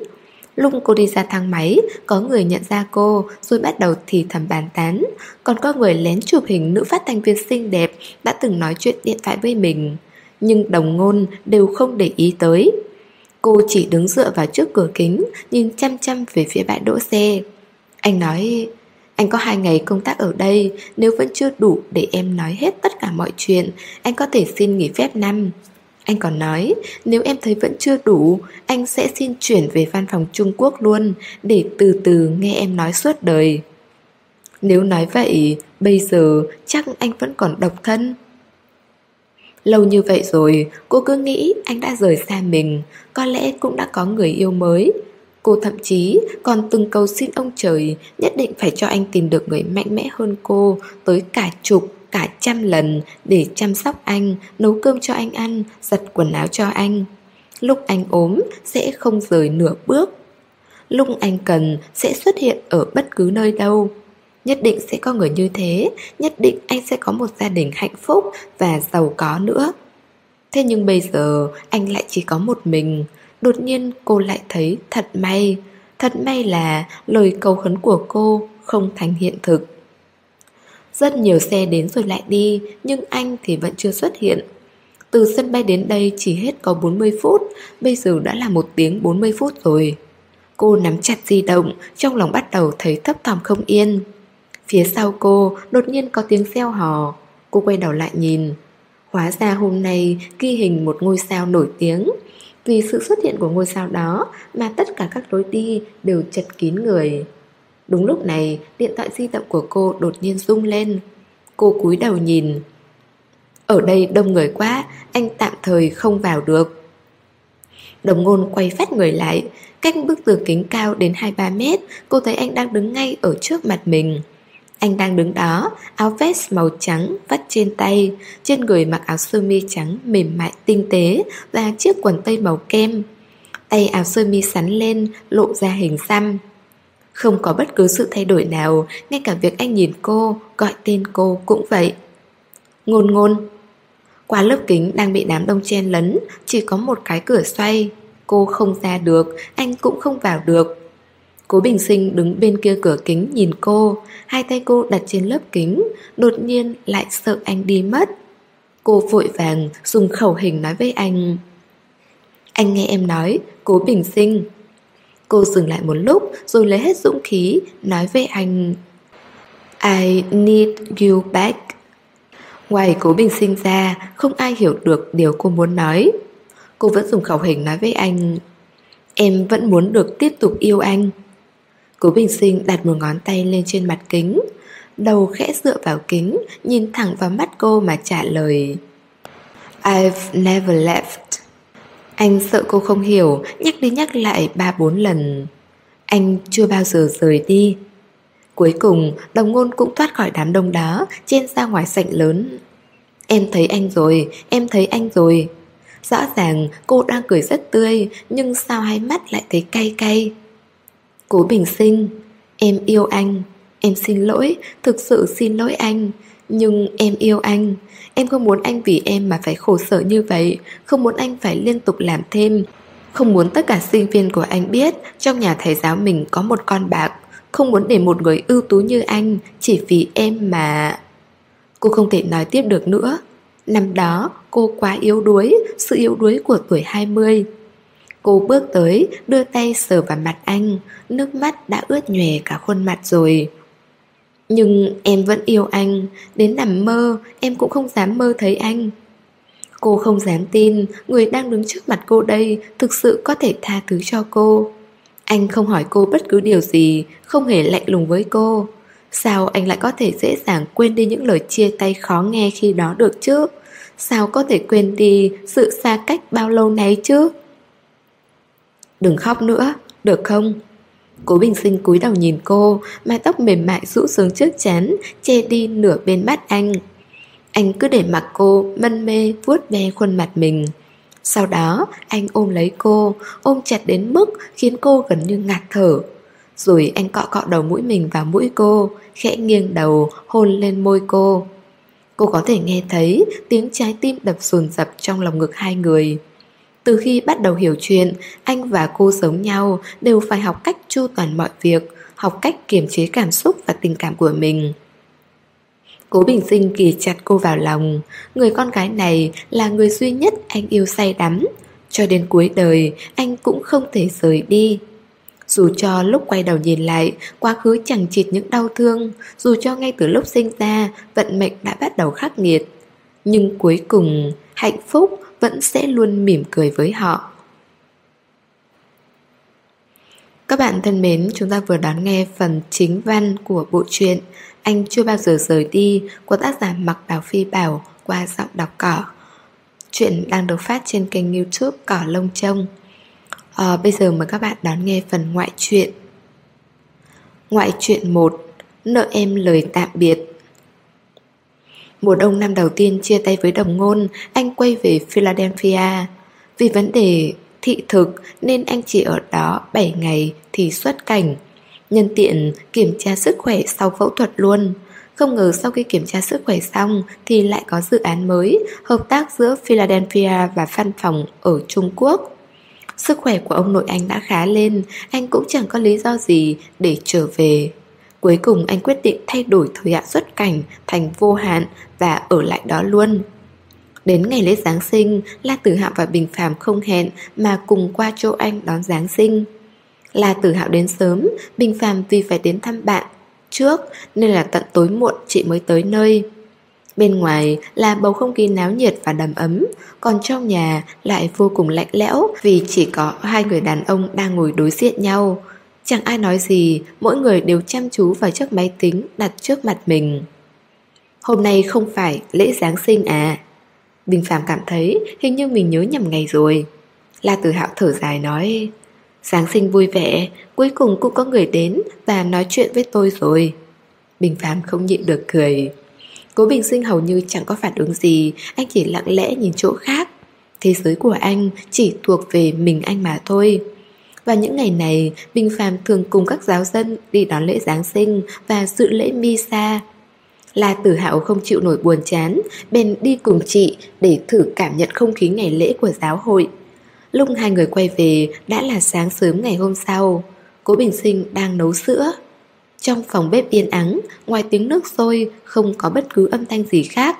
Lúc cô đi ra thang máy, Có người nhận ra cô, Rồi bắt đầu thì thầm bàn tán. Còn có người lén chụp hình nữ phát thanh viên xinh đẹp Đã từng nói chuyện điện thoại với mình. Nhưng đồng ngôn đều không để ý tới. Cô chỉ đứng dựa vào trước cửa kính, Nhìn chăm chăm về phía bãi đỗ xe. Anh nói anh có hai ngày công tác ở đây, Nếu vẫn chưa đủ để em nói hết tất cả mọi chuyện, Anh có thể xin nghỉ phép năm. Anh còn nói, Nếu em thấy vẫn chưa đủ, Anh sẽ xin chuyển về văn phòng Trung Quốc luôn, Để từ từ nghe em nói suốt đời. Nếu nói vậy, Bây giờ chắc anh vẫn còn độc thân. Lâu như vậy rồi, Cô cứ nghĩ anh đã rời xa mình, Có lẽ cũng đã có người yêu mới. Cô thậm chí còn từng cầu xin ông trời nhất định phải cho anh tìm được người mạnh mẽ hơn cô tới cả chục, cả trăm lần để chăm sóc anh, nấu cơm cho anh ăn, giặt quần áo cho anh. Lúc anh ốm sẽ không rời nửa bước. Lúc anh cần sẽ xuất hiện ở bất cứ nơi đâu. Nhất định sẽ có người như thế Nhất định anh sẽ có một gia đình hạnh phúc Và giàu có nữa Thế nhưng bây giờ anh lại chỉ có một mình Đột nhiên cô lại thấy thật may. Thật may là lời cầu khấn của cô không thành hiện thực. Rất nhiều xe đến rồi lại đi, Nhưng anh thì vẫn chưa xuất hiện. Từ sân bay đến đây chỉ hết có 40 phút, Bây giờ đã là 1 tiếng 40 phút rồi. Cô nắm chặt di động, Trong lòng bắt đầu thấy thấp thỏm không yên. Phía sau cô đột nhiên có tiếng xeo hò. Cô quay đầu lại nhìn. Hóa ra hôm nay ghi hình một ngôi sao nổi tiếng. Vì sự xuất hiện của ngôi sao đó Mà tất cả các lối đi đều chật kín người. Đúng lúc này, điện thoại di động của cô đột nhiên rung lên. Cô cúi đầu nhìn. Ở đây đông người quá, Anh tạm thời không vào được. Đồng ngôn quay phát người lại. Cách bức tường kính cao đến 2-3 mét, Cô thấy anh đang đứng ngay ở trước mặt mình anh đang đứng đó, áo vest màu trắng vắt trên tay, trên người mặc áo sơ mi trắng mềm mại tinh tế và chiếc quần tây màu kem. Tay áo sơ mi sắn lên, lộ ra hình xăm. Không có bất cứ sự thay đổi nào, ngay cả việc anh nhìn cô, gọi tên cô cũng vậy. Ngôn ngôn. Qua lớp kính đang bị đám đông chen lấn, chỉ có một cái cửa xoay. Cô không ra được, anh cũng không vào được. Cố Bình Sinh đứng bên kia cửa kính nhìn cô, hai tay cô đặt trên lớp kính, đột nhiên lại sợ anh đi mất. Cô vội vàng dùng khẩu hình nói với anh. Anh nghe em nói, Cố Bình Sinh. Cô dừng lại một lúc rồi lấy hết dũng khí, nói với anh. I need you back. Ngoài Cố Bình Sinh ra, không ai hiểu được điều cô muốn nói. Cô vẫn dùng khẩu hình nói với anh. Em vẫn muốn được tiếp tục yêu anh. Cố Bình Sinh đặt một ngón tay lên trên mặt kính. Đầu khẽ dựa vào kính Nhìn thẳng vào mắt cô mà trả lời I've never left. Anh sợ cô không hiểu Nhắc đi nhắc lại ba bốn lần. Anh chưa bao giờ rời đi. Cuối cùng đồng ngôn cũng thoát khỏi đám đông đó Trên ra ngoài sảnh lớn. Em thấy anh rồi, em thấy anh rồi. Rõ ràng cô đang cười rất tươi Nhưng sao hai mắt lại thấy cay cay. Cố Bình Sinh, em yêu anh, em xin lỗi, thực sự xin lỗi anh, nhưng em yêu anh. Em không muốn anh vì em mà phải khổ sở như vậy, không muốn anh phải liên tục làm thêm. Không muốn tất cả sinh viên của anh biết trong nhà thầy giáo mình có một con bạc, không muốn để một người ưu tú như anh chỉ vì em mà... Cô không thể nói tiếp được nữa. Năm đó, cô quá yếu đuối, sự yếu đuối của tuổi 20. Cô bước tới, đưa tay sờ vào mặt anh, nước mắt đã ướt nhòe cả khuôn mặt rồi. Nhưng em vẫn yêu anh, đến nằm mơ em cũng không dám mơ thấy anh. Cô không dám tin người đang đứng trước mặt cô đây thực sự có thể tha thứ cho cô. Anh không hỏi cô bất cứ điều gì, không hề lạnh lùng với cô. Sao anh lại có thể dễ dàng quên đi những lời chia tay khó nghe khi đó được chứ? Sao có thể quên đi sự xa cách bao lâu nay chứ? Đừng khóc nữa, được không? Cố Bình Sinh cúi đầu nhìn cô, mái tóc mềm mại rũ xuống trước chán, che đi nửa bên mắt anh. Anh cứ để mặc cô mân mê vuốt ve khuôn mặt mình. Sau đó anh ôm lấy cô, ôm chặt đến mức khiến cô gần như ngạt thở. Rồi anh cọ cọ đầu mũi mình vào mũi cô, khẽ nghiêng đầu hôn lên môi cô. Cô có thể nghe thấy tiếng trái tim đập sùn dập trong lòng ngực hai người. Từ khi bắt đầu hiểu chuyện, anh và cô giống nhau đều phải học cách chu toàn mọi việc, học cách kiềm chế cảm xúc và tình cảm của mình. Cố Bình Sinh kỳ chặt cô vào lòng, người con gái này là người duy nhất anh yêu say đắm. Cho đến cuối đời, anh cũng không thể rời đi. Dù cho lúc quay đầu nhìn lại, quá khứ chẳng chịt những đau thương, dù cho ngay từ lúc sinh ra, vận mệnh đã bắt đầu khắc nghiệt. Nhưng cuối cùng, hạnh phúc vẫn sẽ luôn mỉm cười với họ. Các bạn thân mến, chúng ta vừa đón nghe phần chính văn của bộ truyện Anh chưa bao giờ rời đi của tác giả Mặc Bảo Phi Bảo qua giọng đọc cỏ. Chuyện đang được phát trên kênh youtube Cỏ Lông Trông. À, bây giờ mời các bạn đón nghe phần ngoại truyện. Ngoại truyện 1 Nợ em lời tạm biệt Mùa đông năm đầu tiên chia tay với đồng ngôn, anh quay về Philadelphia. Vì vấn đề thị thực nên anh chỉ ở đó 7 ngày thì xuất cảnh. Nhân tiện kiểm tra sức khỏe sau phẫu thuật luôn Không ngờ sau khi kiểm tra sức khỏe xong Thì lại có dự án mới Hợp tác giữa Philadelphia và văn phòng ở Trung Quốc Sức khỏe của ông nội anh đã khá lên Anh cũng chẳng có lý do gì để trở về Cuối cùng anh quyết định thay đổi thời hạn xuất cảnh thành vô hạn và ở lại đó luôn. Đến ngày lễ Giáng sinh, La Tử Hạo và Bình Phạm không hẹn mà cùng qua chỗ anh đón Giáng sinh. La Tử Hạo đến sớm, Bình Phạm vì phải đến thăm bạn trước nên là tận tối muộn chị mới tới nơi. Bên ngoài là bầu không khí náo nhiệt và đầm ấm, còn trong nhà lại vô cùng lạnh lẽo vì chỉ có hai người đàn ông đang ngồi đối diện nhau. Chẳng ai nói gì, mỗi người đều chăm chú vào chiếc máy tính đặt trước mặt mình. Hôm nay không phải lễ Giáng sinh à? Bình Phạm cảm thấy hình như mình nhớ nhầm ngày rồi. La Tử Hạo thở dài nói Giáng sinh vui vẻ, cuối cùng cũng có người đến và nói chuyện với tôi rồi. Bình Phạm không nhịn được cười. Cố Bình Sinh hầu như chẳng có phản ứng gì, anh chỉ lặng lẽ nhìn chỗ khác. Thế giới của anh chỉ thuộc về mình anh mà thôi. Và những ngày này, Bình Phạm thường cùng các giáo dân đi đón lễ Giáng sinh và dự lễ Misa. La Tử Hạo không chịu nổi buồn chán, bèn đi cùng chị để thử cảm nhận không khí ngày lễ của giáo hội. Lúc hai người quay về đã là sáng sớm ngày hôm sau. Cố Bình Sinh đang nấu sữa. Trong phòng bếp yên ắng, ngoài tiếng nước sôi, không có bất cứ âm thanh gì khác.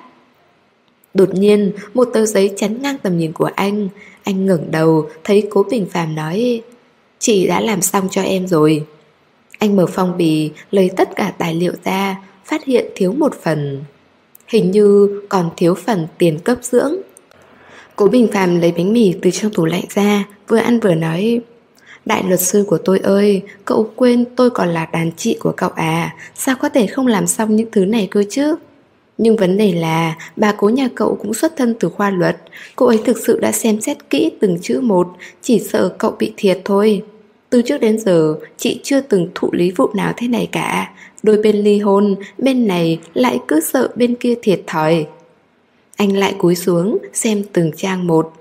Đột nhiên, một tờ giấy chắn ngang tầm nhìn của anh. Anh ngẩng đầu, thấy Cố Bình Phàm nói Chị đã làm xong cho em rồi. Anh mở phong bì, lấy tất cả tài liệu ra, phát hiện thiếu một phần. Hình như còn thiếu phần tiền cấp dưỡng. Cố Bình Phạm lấy bánh mì từ trong tủ lạnh ra, vừa ăn vừa nói Đại luật sư của tôi ơi, cậu quên tôi còn là đàn chị của cậu à, sao có thể không làm xong những thứ này cơ chứ? Nhưng vấn đề là bà cố nhà cậu cũng xuất thân từ khoa luật, cô ấy thực sự đã xem xét kỹ từng chữ một, chỉ sợ cậu bị thiệt thôi. Từ trước đến giờ, chị chưa từng thụ lý vụ nào thế này cả. Đôi bên ly hôn, bên này lại cứ sợ bên kia thiệt thòi. Anh lại cúi xuống xem từng trang một.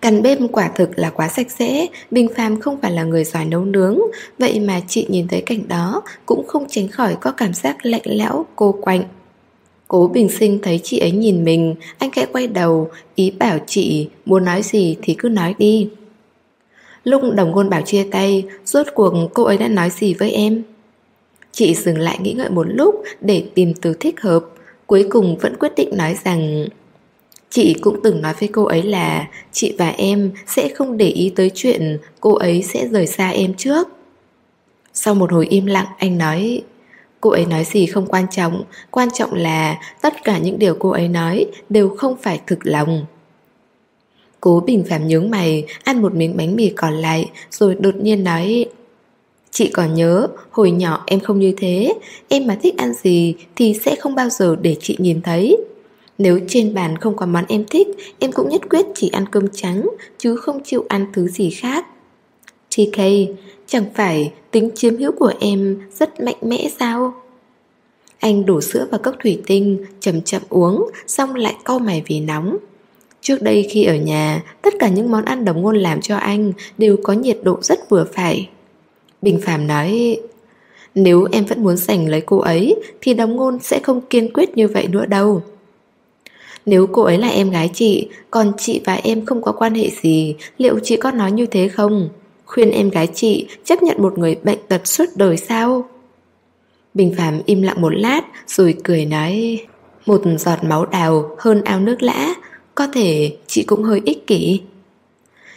Căn bếp quả thực là quá sạch sẽ, Bình Phàm không phải là người giỏi nấu nướng, vậy mà chị nhìn thấy cảnh đó cũng không tránh khỏi có cảm giác lạnh lẽo, cô quạnh. Cố Bình Sinh thấy chị ấy nhìn mình, anh khẽ quay đầu, ý bảo chị muốn nói gì thì cứ nói đi. Lúc đồng ngôn bảo chia tay, rốt cuộc cô ấy đã nói gì với em? Chị dừng lại nghĩ ngợi một lúc để tìm từ thích hợp, cuối cùng vẫn quyết định nói rằng Chị cũng từng nói với cô ấy là chị và em sẽ không để ý tới chuyện cô ấy sẽ rời xa em trước. Sau một hồi im lặng anh nói Cô ấy nói gì không quan trọng, quan trọng là tất cả những điều cô ấy nói đều không phải thực lòng. Cố bình Phạm nhướng mày, ăn một miếng bánh mì còn lại, rồi đột nhiên nói Chị còn nhớ, hồi nhỏ em không như thế, em mà thích ăn gì thì sẽ không bao giờ để chị nhìn thấy. Nếu trên bàn không có món em thích, em cũng nhất quyết chỉ ăn cơm trắng, chứ không chịu ăn thứ gì khác. TK, chẳng phải tính chiếm hữu của em rất mạnh mẽ sao? Anh đổ sữa vào cốc thủy tinh, chậm chậm uống, xong lại cau mày vì nóng. Trước đây khi ở nhà, tất cả những món ăn đồng ngôn làm cho anh đều có nhiệt độ rất vừa phải. Bình Phạm nói, nếu em vẫn muốn giành lấy cô ấy thì đồng ngôn sẽ không kiên quyết như vậy nữa đâu. Nếu cô ấy là em gái chị, còn chị và em không có quan hệ gì, liệu chị có nói như thế không? Khuyên em gái chị chấp nhận một người bệnh tật suốt đời sao? Bình Phạm im lặng một lát rồi cười nói, Một giọt máu đào hơn ao nước lã, Có thể chị cũng hơi ích kỷ.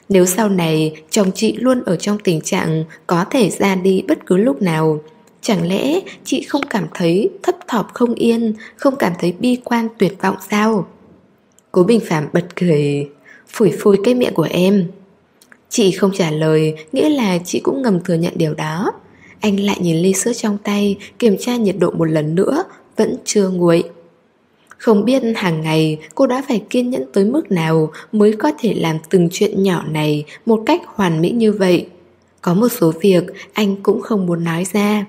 Nếu sau này chồng chị luôn ở trong tình trạng có thể ra đi bất cứ lúc nào, Chẳng lẽ chị không cảm thấy thấp thỏm không yên, Không cảm thấy bi quan tuyệt vọng sao? Cố Bình Phạm bật cười, Phủi phui cái miệng của em. Chị không trả lời, Nghĩa là chị cũng ngầm thừa nhận điều đó. Anh lại nhìn ly sữa trong tay, Kiểm tra nhiệt độ một lần nữa, Vẫn chưa nguội. Không biết hàng ngày cô đã phải kiên nhẫn tới mức nào Mới có thể làm từng chuyện nhỏ này Một cách hoàn mỹ như vậy. Có một số việc anh cũng không muốn nói ra.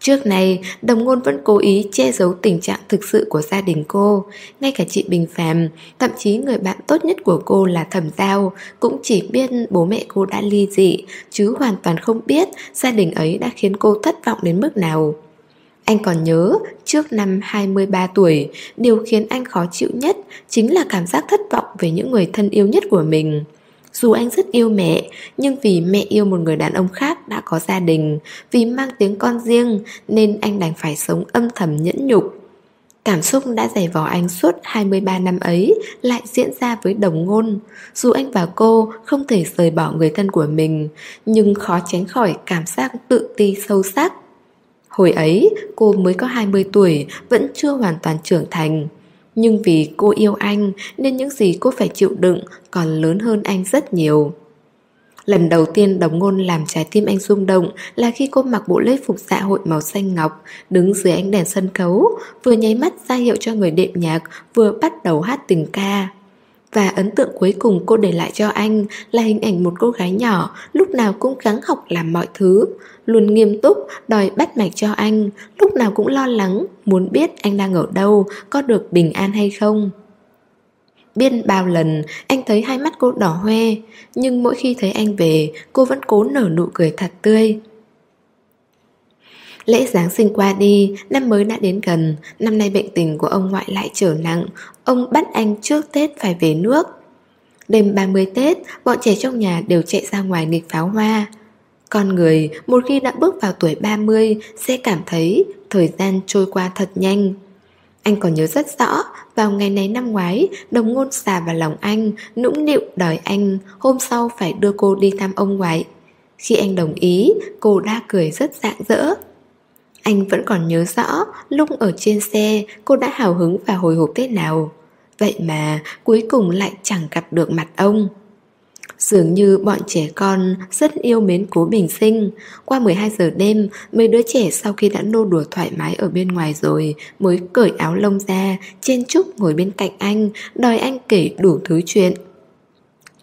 Trước này, đồng ngôn vẫn cố ý che giấu tình trạng thực sự của gia đình cô. Ngay cả chị Bình Phạm, thậm chí người bạn tốt nhất của cô là Thẩm Giao, cũng chỉ biết bố mẹ cô đã ly dị, chứ hoàn toàn không biết gia đình ấy đã khiến cô thất vọng đến mức nào. Anh còn nhớ, trước năm 23 tuổi, điều khiến anh khó chịu nhất chính là cảm giác thất vọng về những người thân yêu nhất của mình. Dù anh rất yêu mẹ, nhưng vì mẹ yêu một người đàn ông khác đã có gia đình, vì mang tiếng con riêng nên anh đành phải sống âm thầm nhẫn nhục. Cảm xúc đã dày vò anh suốt 23 năm ấy lại diễn ra với đồng ngôn. Dù anh và cô không thể rời bỏ người thân của mình, nhưng khó tránh khỏi cảm giác tự ti sâu sắc. Hồi ấy, cô mới có 20 tuổi, vẫn chưa hoàn toàn trưởng thành. Nhưng vì cô yêu anh nên những gì cô phải chịu đựng còn lớn hơn anh rất nhiều. Lần đầu tiên đồng ngôn làm trái tim anh rung động là khi cô mặc bộ lễ phục dạ hội màu xanh ngọc, đứng dưới ánh đèn sân khấu, vừa nháy mắt ra hiệu cho người đệm nhạc, vừa bắt đầu hát tình ca. Và ấn tượng cuối cùng cô để lại cho anh là hình ảnh một cô gái nhỏ lúc nào cũng gắng học làm mọi thứ, luôn nghiêm túc đòi bắt mạch cho anh, lúc nào cũng lo lắng, muốn biết anh đang ở đâu, có được bình an hay không. Biết bao lần anh thấy hai mắt cô đỏ hoe Nhưng mỗi khi thấy anh về Cô vẫn cố nở nụ cười thật tươi Lễ Giáng sinh qua đi, năm mới đã đến gần, năm nay bệnh tình của ông ngoại lại trở nặng, ông bắt anh trước Tết phải về nước. Đêm 30 Tết, bọn trẻ trong nhà đều chạy ra ngoài nghịch pháo hoa. Con người, một khi đã bước vào tuổi 30, sẽ cảm thấy thời gian trôi qua thật nhanh. Anh còn nhớ rất rõ, vào ngày này năm ngoái, đồng ngôn xà vào lòng anh, nũng nịu đòi anh, hôm sau phải đưa cô đi thăm ông ngoại. Khi anh đồng ý, cô đã cười rất rạng rỡ. Anh vẫn còn nhớ rõ lúc ở trên xe cô đã hào hứng và hồi hộp thế nào. Vậy mà cuối cùng lại chẳng gặp được mặt ông. Dường như bọn trẻ con rất yêu mến cố bình sinh. Qua 12 giờ đêm, mấy đứa trẻ sau khi đã nô đùa thoải mái ở bên ngoài rồi Mới cởi áo lông ra, trên trúc ngồi bên cạnh anh Đòi anh kể đủ thứ chuyện.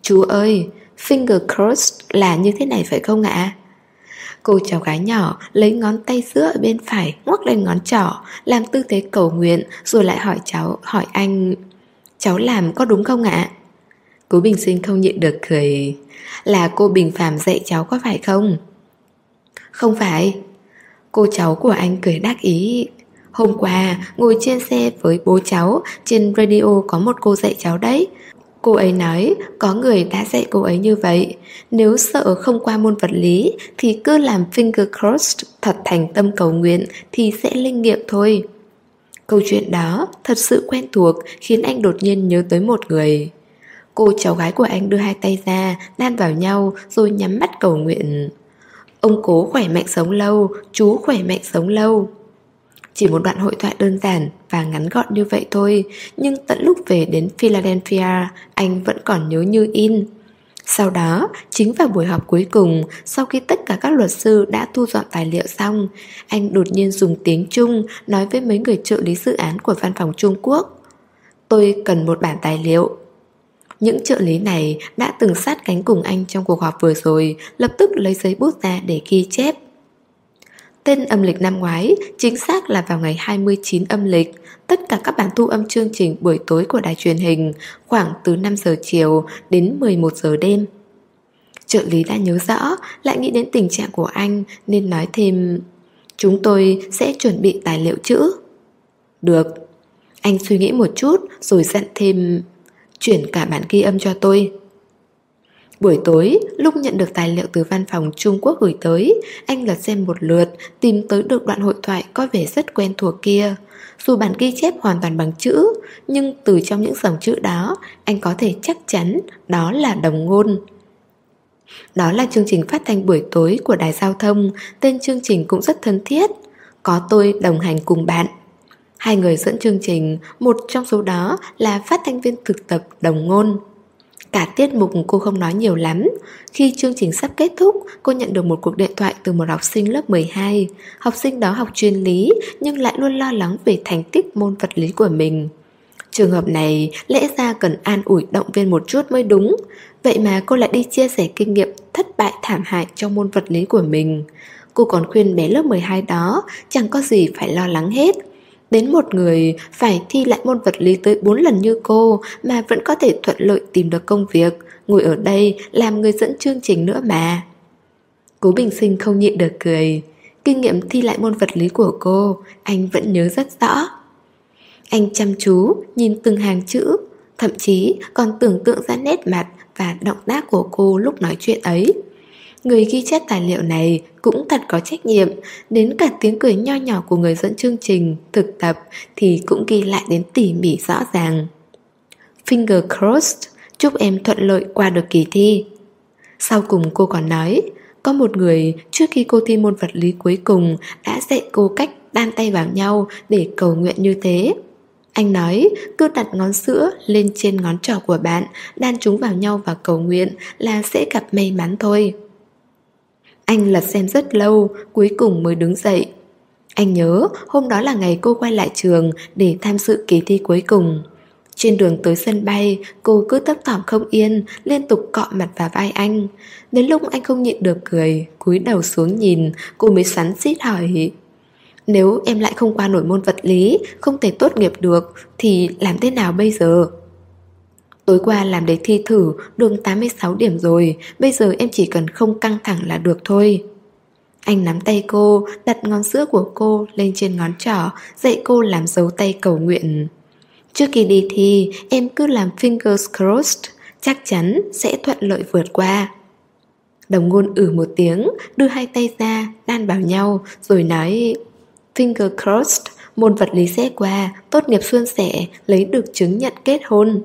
Chú ơi, finger crossed là như thế này phải không ạ? Cô cháu gái nhỏ lấy ngón tay giữa ở bên phải ngoắc lên ngón trỏ, làm tư thế cầu nguyện rồi lại hỏi cháu, hỏi anh Cháu làm có đúng không ạ? Cố Bình Sinh không nhịn được cười Là cô Bình Phạm dạy cháu có phải không? Không phải Cô cháu của anh cười đắc ý Hôm qua ngồi trên xe với bố cháu Trên radio có một cô dạy cháu đấy Cô ấy nói, có người đã dạy cô ấy như vậy. Nếu sợ không qua môn vật lý, Thì cứ làm finger crossed, Thật thành tâm cầu nguyện, Thì sẽ linh nghiệm thôi. Câu chuyện đó thật sự quen thuộc, Khiến anh đột nhiên nhớ tới một người. Cô cháu gái của anh đưa hai tay ra, Đan vào nhau, Rồi nhắm mắt cầu nguyện. Ông cố khỏe mạnh sống lâu, Chú khỏe mạnh sống lâu chỉ một đoạn hội thoại đơn giản và ngắn gọn như vậy thôi, nhưng tận lúc về đến Philadelphia, anh vẫn còn nhớ như in. Sau đó, chính vào buổi họp cuối cùng, sau khi tất cả các luật sư đã thu dọn tài liệu xong, anh đột nhiên dùng tiếng Trung nói với mấy người trợ lý dự án của văn phòng Trung Quốc. Tôi cần một bản tài liệu. Những trợ lý này đã từng sát cánh cùng anh trong cuộc họp vừa rồi, lập tức lấy giấy bút ra để ghi chép. Tên âm lịch năm ngoái chính xác là vào ngày 29 âm lịch. Tất cả các bản thu âm chương trình buổi tối của đài truyền hình khoảng từ 5 giờ chiều đến 11 giờ đêm. Trợ lý đã nhớ rõ, lại nghĩ đến tình trạng của anh nên nói thêm Chúng tôi sẽ chuẩn bị tài liệu chữ. Được. Anh suy nghĩ một chút rồi dặn thêm Chuyển cả bản ghi âm cho tôi. Buổi tối, lúc nhận được tài liệu từ văn phòng Trung Quốc gửi tới, anh lật xem một lượt, tìm tới được đoạn hội thoại có vẻ rất quen thuộc kia. Dù bản ghi chép hoàn toàn bằng chữ, nhưng từ trong những dòng chữ đó, anh có thể chắc chắn đó là đồng ngôn. Đó là chương trình phát thanh buổi tối của đài giao thông, tên chương trình cũng rất thân thiết. Có tôi đồng hành cùng bạn. Hai người dẫn chương trình, một trong số đó là phát thanh viên thực tập đồng ngôn. Cả tiết mục cô không nói nhiều lắm. Khi chương trình sắp kết thúc, Cô nhận được một cuộc điện thoại từ một học sinh lớp 12 Học sinh đó học chuyên lý, Nhưng lại luôn lo lắng về thành tích môn vật lý của mình. Trường hợp này, lẽ ra cần an ủi động viên một chút mới đúng. Vậy mà cô lại đi chia sẻ kinh nghiệm thất bại thảm hại trong môn vật lý của mình. Cô còn khuyên bé lớp 12 đó, chẳng có gì phải lo lắng hết. Đến một người phải thi lại môn vật lý tới 4 lần như cô mà vẫn có thể thuận lợi tìm được công việc, ngồi ở đây làm người dẫn chương trình nữa mà. Cố Bình Sinh không nhịn được cười. Kinh nghiệm thi lại môn vật lý của cô, anh vẫn nhớ rất rõ. Anh chăm chú nhìn từng hàng chữ, thậm chí còn tưởng tượng ra nét mặt và động tác của cô lúc nói chuyện ấy. Người ghi chép tài liệu này cũng thật có trách nhiệm, đến cả tiếng cười nho nhỏ của người dẫn chương trình, thực tập thì cũng ghi lại đến tỉ mỉ rõ ràng. Finger crossed, chúc em thuận lợi qua được kỳ thi. Sau cùng cô còn nói, có một người trước khi cô thi môn vật lý cuối cùng đã dạy cô cách đan tay vào nhau để cầu nguyện như thế. Anh nói cứ đặt ngón sữa lên trên ngón trỏ của bạn Đan chúng vào nhau và cầu nguyện là sẽ gặp may mắn thôi anh lật xem rất lâu Cuối cùng mới đứng dậy. Anh nhớ hôm đó là ngày cô quay lại trường Để tham dự kỳ thi cuối cùng. Trên đường tới sân bay, cô cứ tấp thỏm không yên, liên tục cọ mặt vào vai anh. Đến lúc anh không nhịn được cười, cúi đầu xuống nhìn, cô mới xoắn xít hỏi. Nếu em lại không qua nổi môn vật lý Không thể tốt nghiệp được Thì làm thế nào bây giờ? Tối qua làm đề thi thử Được 86 điểm rồi Bây giờ em chỉ cần không căng thẳng là được thôi. Anh nắm tay cô Đặt ngón giữa của cô lên trên ngón trỏ Dạy cô làm dấu tay cầu nguyện. Trước khi đi thi Em cứ làm fingers crossed Chắc chắn sẽ thuận lợi vượt qua. Đồng ngôn ử một tiếng Đưa hai tay ra Đan vào nhau Rồi nói Finger crossed, môn vật lý sẽ qua, tốt nghiệp xuân sẻ, lấy được chứng nhận kết hôn.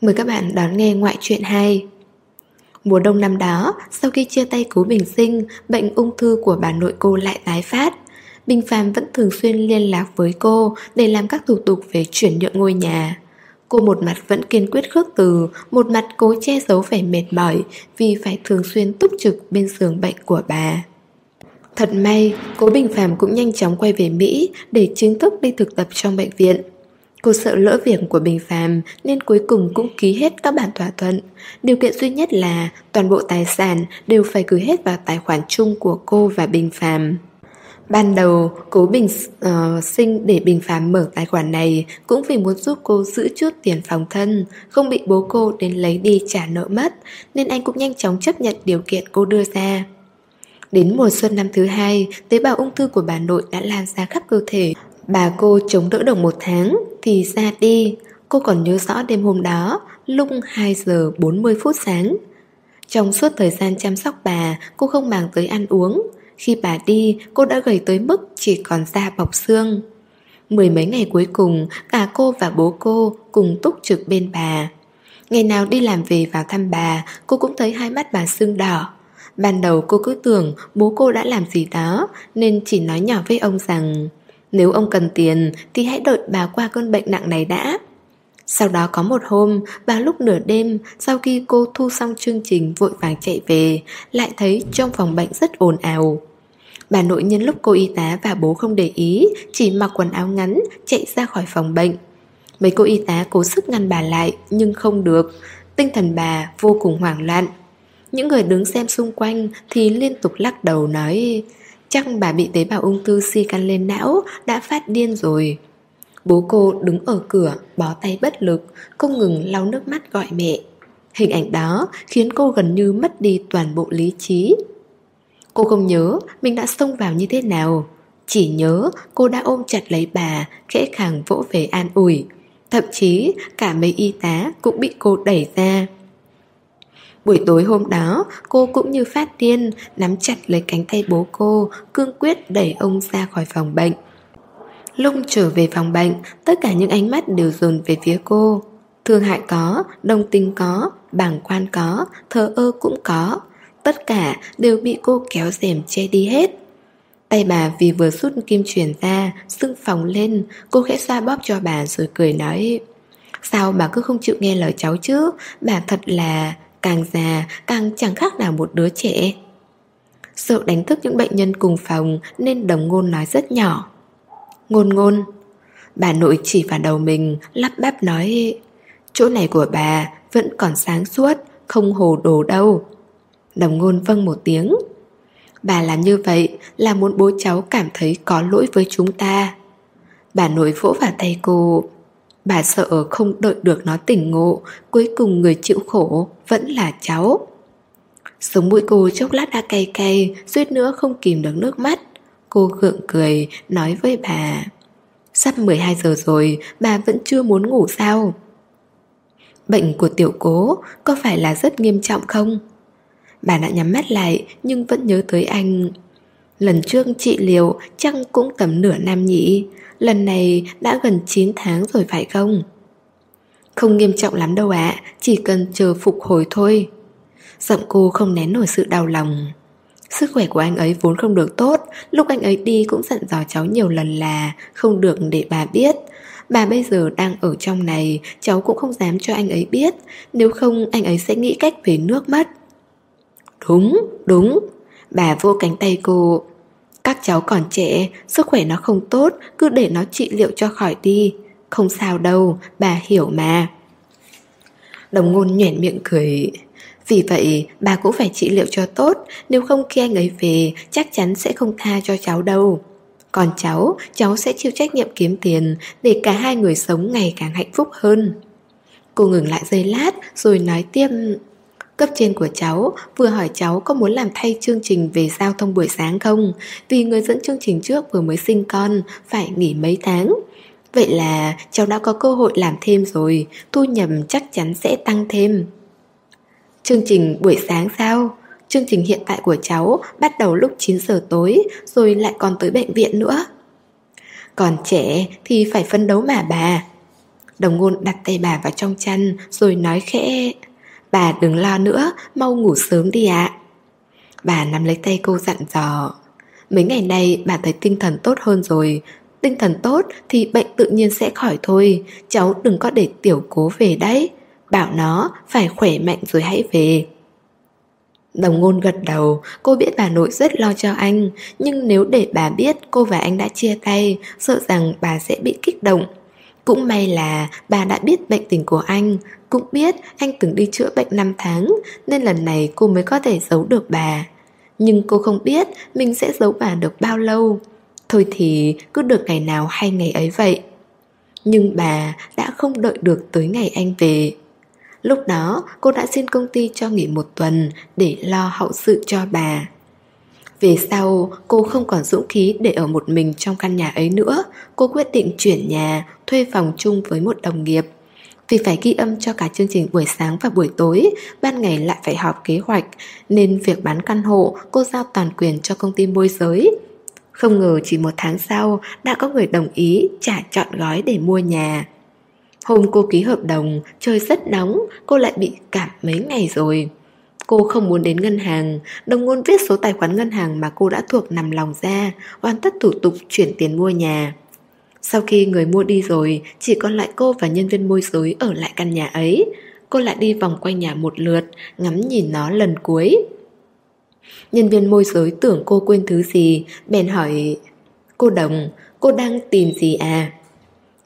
Mời các bạn đón nghe ngoại truyện 2 Mùa đông năm đó, sau khi chia tay Cú Bình Sinh, bệnh ung thư của bà nội cô lại tái phát. Bình Phạm vẫn thường xuyên liên lạc với cô để làm các thủ tục về chuyển nhượng ngôi nhà. Cô một mặt vẫn kiên quyết khước từ, một mặt cố che giấu vẻ mệt mỏi vì phải thường xuyên túc trực bên giường bệnh của bà. Thật may, cố Bình Phạm cũng nhanh chóng quay về Mỹ để chính thức đi thực tập trong bệnh viện. Cô sợ lỡ việc của Bình Phạm nên cuối cùng cũng ký hết các bản thỏa thuận. Điều kiện duy nhất là toàn bộ tài sản đều phải gửi hết vào tài khoản chung của cô và Bình Phạm. Ban đầu, cố Bình uh, sinh để Bình Phạm mở tài khoản này cũng vì muốn giúp cô giữ chút tiền phòng thân, không bị bố cô đến lấy đi trả nợ mất, nên anh cũng nhanh chóng chấp nhận điều kiện cô đưa ra. Đến mùa xuân năm thứ hai, tế bào ung thư của bà nội đã lan ra khắp cơ thể. Bà cô chống đỡ được một tháng thì ra đi. Cô còn nhớ rõ đêm hôm đó, lúc 2 giờ 40 phút sáng. Trong suốt thời gian chăm sóc bà, cô không màng tới ăn uống, khi bà đi, cô đã gầy tới mức chỉ còn da bọc xương. Mười mấy ngày cuối cùng, cả cô và bố cô cùng túc trực bên bà. Ngày nào đi làm về vào thăm bà, cô cũng thấy hai mắt bà sưng đỏ. Ban đầu cô cứ tưởng bố cô đã làm gì đó, nên chỉ nói nhỏ với ông rằng nếu ông cần tiền thì hãy đợi bà qua cơn bệnh nặng này đã. Sau đó có một hôm, vào lúc nửa đêm, sau khi cô thu xong chương trình vội vàng chạy về, lại thấy trong phòng bệnh rất ồn ào. Bà nội nhân lúc cô y tá và bố không để ý, chỉ mặc quần áo ngắn, chạy ra khỏi phòng bệnh. Mấy cô y tá cố sức ngăn bà lại, nhưng không được. Tinh thần bà vô cùng hoảng loạn. Những người đứng xem xung quanh thì liên tục lắc đầu nói Chắc bà bị tế bào ung thư si căn lên não, đã phát điên rồi. Bố cô đứng ở cửa, bó tay bất lực, không ngừng lau nước mắt gọi mẹ. Hình ảnh đó khiến cô gần như mất đi toàn bộ lý trí. Cô không nhớ mình đã xông vào như thế nào. Chỉ nhớ cô đã ôm chặt lấy bà, khẽ khàng vỗ về an ủi. Thậm chí cả mấy y tá cũng bị cô đẩy ra. Buổi tối hôm đó, cô cũng như phát điên, nắm chặt lấy cánh tay bố cô, cương quyết đẩy ông ra khỏi phòng bệnh. Lúc trở về phòng bệnh, tất cả những ánh mắt đều dồn về phía cô. Thương hại có, đồng tình có, bảng quan có, thờ ơ cũng có. Tất cả đều bị cô kéo rèm che đi hết. Tay bà vì vừa rút kim truyền ra, sưng phòng lên, cô khẽ xoa bóp cho bà rồi cười nói Sao bà cứ không chịu nghe lời cháu chứ, bà thật là càng già, càng chẳng khác nào một đứa trẻ. Sợ đánh thức những bệnh nhân cùng phòng nên đồng ngôn nói rất nhỏ. Ngôn ngôn, Bà nội chỉ vào đầu mình, Lắp bắp nói, Chỗ này của bà vẫn còn sáng suốt, Không hồ đồ đâu Đồng ngôn vâng một tiếng Bà làm như vậy là muốn bố cháu cảm thấy có lỗi với chúng ta Bà nội vỗ vào tay cô Bà sợ không đợi được nó tỉnh ngộ, Cuối cùng người chịu khổ vẫn là cháu. Sống mũi cô chốc lát đã cay cay, Suýt nữa không kìm được nước mắt. Cô gượng cười, nói với bà, Sắp 12 giờ rồi, Bà vẫn chưa muốn ngủ sao? Bệnh của tiểu cố Có phải là rất nghiêm trọng không? Bà đã nhắm mắt lại, Nhưng vẫn nhớ tới anh. Lần trước trị liệu chắc cũng tầm nửa năm nhỉ? Lần này đã gần 9 tháng rồi phải không? Không nghiêm trọng lắm đâu ạ Chỉ cần chờ phục hồi thôi. Giọng cô không nén nổi sự đau lòng. Sức khỏe của anh ấy vốn không được tốt Lúc anh ấy đi cũng dặn dò cháu nhiều lần là Không được để bà biết. Bà bây giờ đang ở trong này Cháu cũng không dám cho anh ấy biết Nếu không anh ấy sẽ nghĩ cách về nước mất Đúng, đúng. Bà vô cánh tay cô. Các cháu còn trẻ Sức khỏe nó không tốt Cứ để nó trị liệu cho khỏi đi. Không sao đâu, bà hiểu mà. Đồng ngôn nhoẻn miệng cười. Vì vậy bà cũng phải trị liệu cho tốt Nếu không khi anh ấy về Chắc chắn sẽ không tha cho cháu đâu. Còn cháu, cháu sẽ chịu trách nhiệm kiếm tiền Để cả hai người sống ngày càng hạnh phúc hơn. Cô ngừng lại giây lát Rồi nói tiếp. Cấp trên của cháu vừa hỏi cháu có muốn làm thay chương trình về giao thông buổi sáng không Vì người dẫn chương trình trước vừa mới sinh con, Phải nghỉ mấy tháng Vậy là cháu đã có cơ hội làm thêm rồi, Thu nhập chắc chắn sẽ tăng thêm Chương trình buổi sáng sao? Chương trình hiện tại của cháu bắt đầu lúc 9 giờ tối, rồi lại còn tới bệnh viện nữa. Còn trẻ thì phải phấn đấu mà bà. Đồng ngôn đặt tay bà vào trong chăn, rồi nói khẽ Bà đừng lo nữa, mau ngủ sớm đi ạ. Bà nắm lấy tay cô dặn dò. Mấy ngày nay bà thấy tinh thần tốt hơn rồi. Tinh thần tốt thì bệnh tự nhiên sẽ khỏi thôi. Cháu đừng có để tiểu cố về đấy. Bảo nó phải khỏe mạnh rồi hãy về. Đồng ngôn gật đầu. Cô biết bà nội rất lo cho anh. Nhưng nếu để bà biết cô và anh đã chia tay Sợ rằng bà sẽ bị kích động. Cũng may là bà đã biết bệnh tình của anh, Cũng biết anh từng đi chữa bệnh 5 tháng, Nên lần này cô mới có thể giấu được bà. Nhưng cô không biết mình sẽ giấu bà được bao lâu. Thôi thì cứ được ngày nào hay ngày ấy vậy. Nhưng bà đã không đợi được tới ngày anh về. Lúc đó, cô đã xin công ty cho nghỉ một tuần để lo hậu sự cho bà. Về sau, cô không còn dũng khí để ở một mình trong căn nhà ấy nữa. Cô quyết định chuyển nhà, thuê phòng chung với một đồng nghiệp. Vì phải ghi âm cho cả chương trình buổi sáng và buổi tối, ban ngày lại phải họp kế hoạch, nên việc bán căn hộ cô giao toàn quyền cho công ty môi giới. Không ngờ chỉ một tháng sau đã có người đồng ý trả chọn gói để mua nhà. Hôm cô ký hợp đồng, trời rất nóng, cô lại bị cảm mấy ngày rồi. Cô không muốn đến ngân hàng, đồng ngôn viết số tài khoản ngân hàng mà cô đã thuộc nằm lòng ra, hoàn tất thủ tục chuyển tiền mua nhà. Sau khi người mua đi rồi, chỉ còn lại cô và nhân viên môi giới ở lại căn nhà ấy. Cô lại đi vòng quanh nhà một lượt, ngắm nhìn nó lần cuối. Nhân viên môi giới tưởng cô quên thứ gì, bèn hỏi Cô Đồng, cô đang tìm gì à?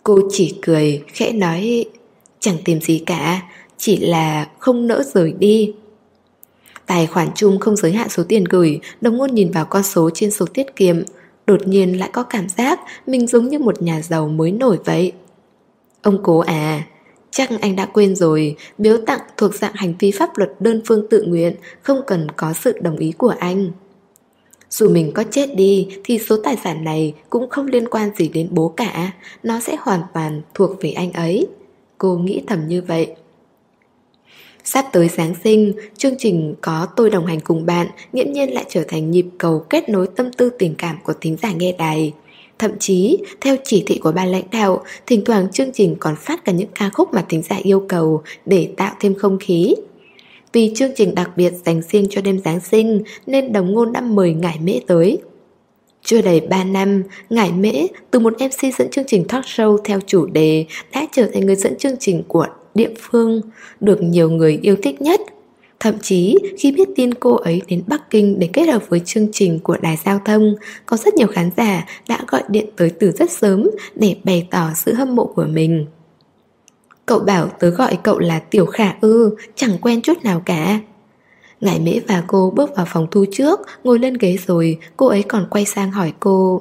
Cô chỉ cười, khẽ nói Chẳng tìm gì cả, chỉ là không nỡ rời đi Tài khoản chung không giới hạn số tiền gửi Đồng ngôn nhìn vào con số trên số tiết kiệm Đột nhiên lại có cảm giác Mình giống như một nhà giàu mới nổi vậy Ông cố à Chắc anh đã quên rồi Biếu tặng thuộc dạng hành vi pháp luật đơn phương tự nguyện Không cần có sự đồng ý của anh dù mình có chết đi thì số tài sản này cũng không liên quan gì đến bố cả, nó sẽ hoàn toàn thuộc về anh ấy. Cô nghĩ thầm như vậy. Sắp tới Giáng sinh, chương trình có tôi đồng hành cùng bạn nghiễm nhiên lại trở thành nhịp cầu kết nối tâm tư tình cảm của thính giả nghe đài. Thậm chí, theo chỉ thị của ban lãnh đạo, thỉnh thoảng chương trình còn phát cả những ca khúc mà thính giả yêu cầu để tạo thêm không khí. Vì chương trình đặc biệt dành riêng cho đêm Giáng sinh nên đồng ngôn đã mời Ngải Mễ tới. Chưa đầy 3 năm, Ngải Mễ từ một MC dẫn chương trình talk show theo chủ đề đã trở thành người dẫn chương trình của địa phương, được nhiều người yêu thích nhất. Thậm chí khi biết tin cô ấy đến Bắc Kinh để kết hợp với chương trình của đài giao thông, có rất nhiều khán giả đã gọi điện tới từ rất sớm để bày tỏ sự hâm mộ của mình. Cậu bảo tớ gọi cậu là Tiểu Khả ư Chẳng quen chút nào cả Ngải mễ và cô bước vào phòng thu trước Ngồi lên ghế rồi Cô ấy còn quay sang hỏi cô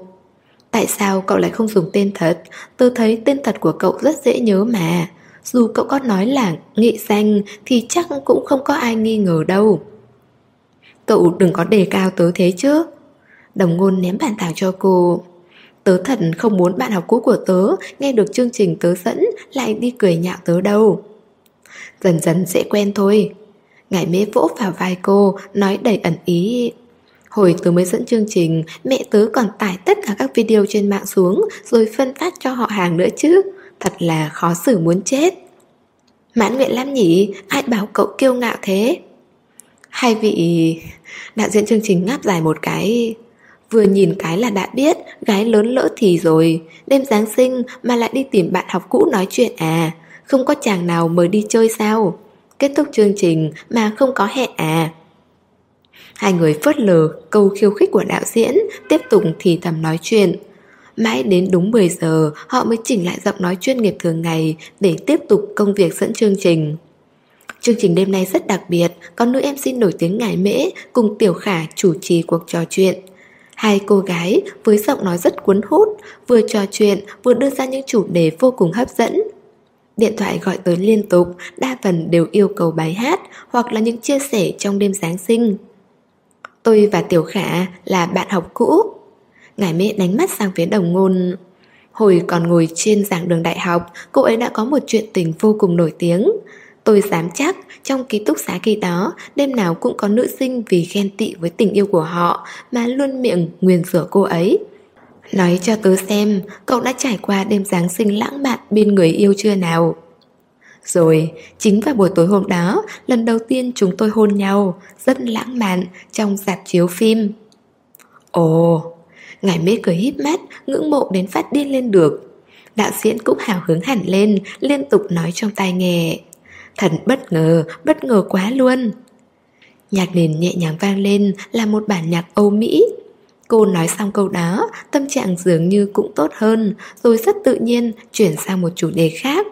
Tại sao cậu lại không dùng tên thật Tôi thấy tên thật của cậu rất dễ nhớ mà dù cậu có nói là nghệ danh Thì chắc cũng không có ai nghi ngờ đâu. Cậu đừng có đề cao tớ thế chứ. Đồng ngôn ném bàn thảo cho cô. Tớ thật không muốn bạn học cũ của tớ Nghe được chương trình tớ dẫn Lại đi cười nhạo tớ đâu. Dần dần sẽ quen thôi. Ngải mễ vỗ vào vai cô, Nói đầy ẩn ý. Hồi tớ mới dẫn chương trình, Mẹ tớ còn tải tất cả các video trên mạng xuống Rồi phân phát cho họ hàng nữa chứ. Thật là khó xử muốn chết. Mãn nguyện lắm nhỉ, Ai bảo cậu kiêu ngạo thế? Hai vị Đạo diễn chương trình ngáp dài một cái. Vừa nhìn cái là đã biết, Gái lớn lỡ thì rồi. Đêm Giáng sinh mà lại đi tìm bạn học cũ nói chuyện à. Không có chàng nào mời đi chơi sao? Kết thúc chương trình mà không có hẹn à. Hai người phớt lờ câu khiêu khích của đạo diễn, Tiếp tục thì thầm nói chuyện. Mãi đến đúng 10 giờ, Họ mới chỉnh lại giọng nói chuyên nghiệp thường ngày Để tiếp tục công việc dẫn chương trình. Chương trình đêm nay rất đặc biệt, Có nữ MC nổi tiếng ngải mễ Cùng Tiểu Khả chủ trì cuộc trò chuyện. Hai cô gái với giọng nói rất cuốn hút, Vừa trò chuyện, vừa đưa ra những chủ đề vô cùng hấp dẫn. Điện thoại gọi tới liên tục, Đa phần đều yêu cầu bài hát Hoặc là những chia sẻ trong đêm Giáng sinh. Tôi và Tiểu Khả là bạn học cũ. Ngải mẹ đánh mắt sang phía đồng ngôn. Hồi còn ngồi trên giảng đường đại học Cô ấy đã có một chuyện tình vô cùng nổi tiếng. Tôi dám chắc trong ký túc xá kỳ đó Đêm nào cũng có nữ sinh vì ghen tị với tình yêu của họ Mà luôn miệng nguyền rủa cô ấy. Nói cho tớ xem Cậu đã trải qua đêm Giáng sinh lãng mạn bên người yêu chưa nào? Rồi, chính vào buổi tối hôm đó Lần đầu tiên chúng tôi hôn nhau Rất lãng mạn trong dạp chiếu phim. Ồ, ngài mê cười híp mắt Ngưỡng mộ đến phát điên lên được. Đạo diễn cũng hào hứng hẳn lên Liên tục nói trong tai nghe. Thần bất ngờ, bất ngờ quá luôn. Nhạc nền nhẹ nhàng vang lên là một bản nhạc Âu Mỹ. Cô nói xong câu đó, tâm trạng dường như cũng tốt hơn Rồi rất tự nhiên chuyển sang một chủ đề khác.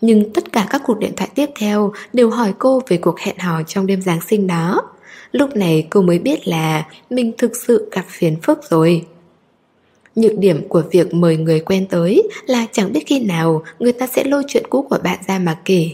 Nhưng tất cả các cuộc điện thoại tiếp theo đều hỏi cô về cuộc hẹn hò trong đêm Giáng sinh đó. Lúc này cô mới biết là mình thực sự gặp phiền phức rồi. Nhược điểm của việc mời người quen tới là chẳng biết khi nào người ta sẽ lôi chuyện cũ của bạn ra mà kể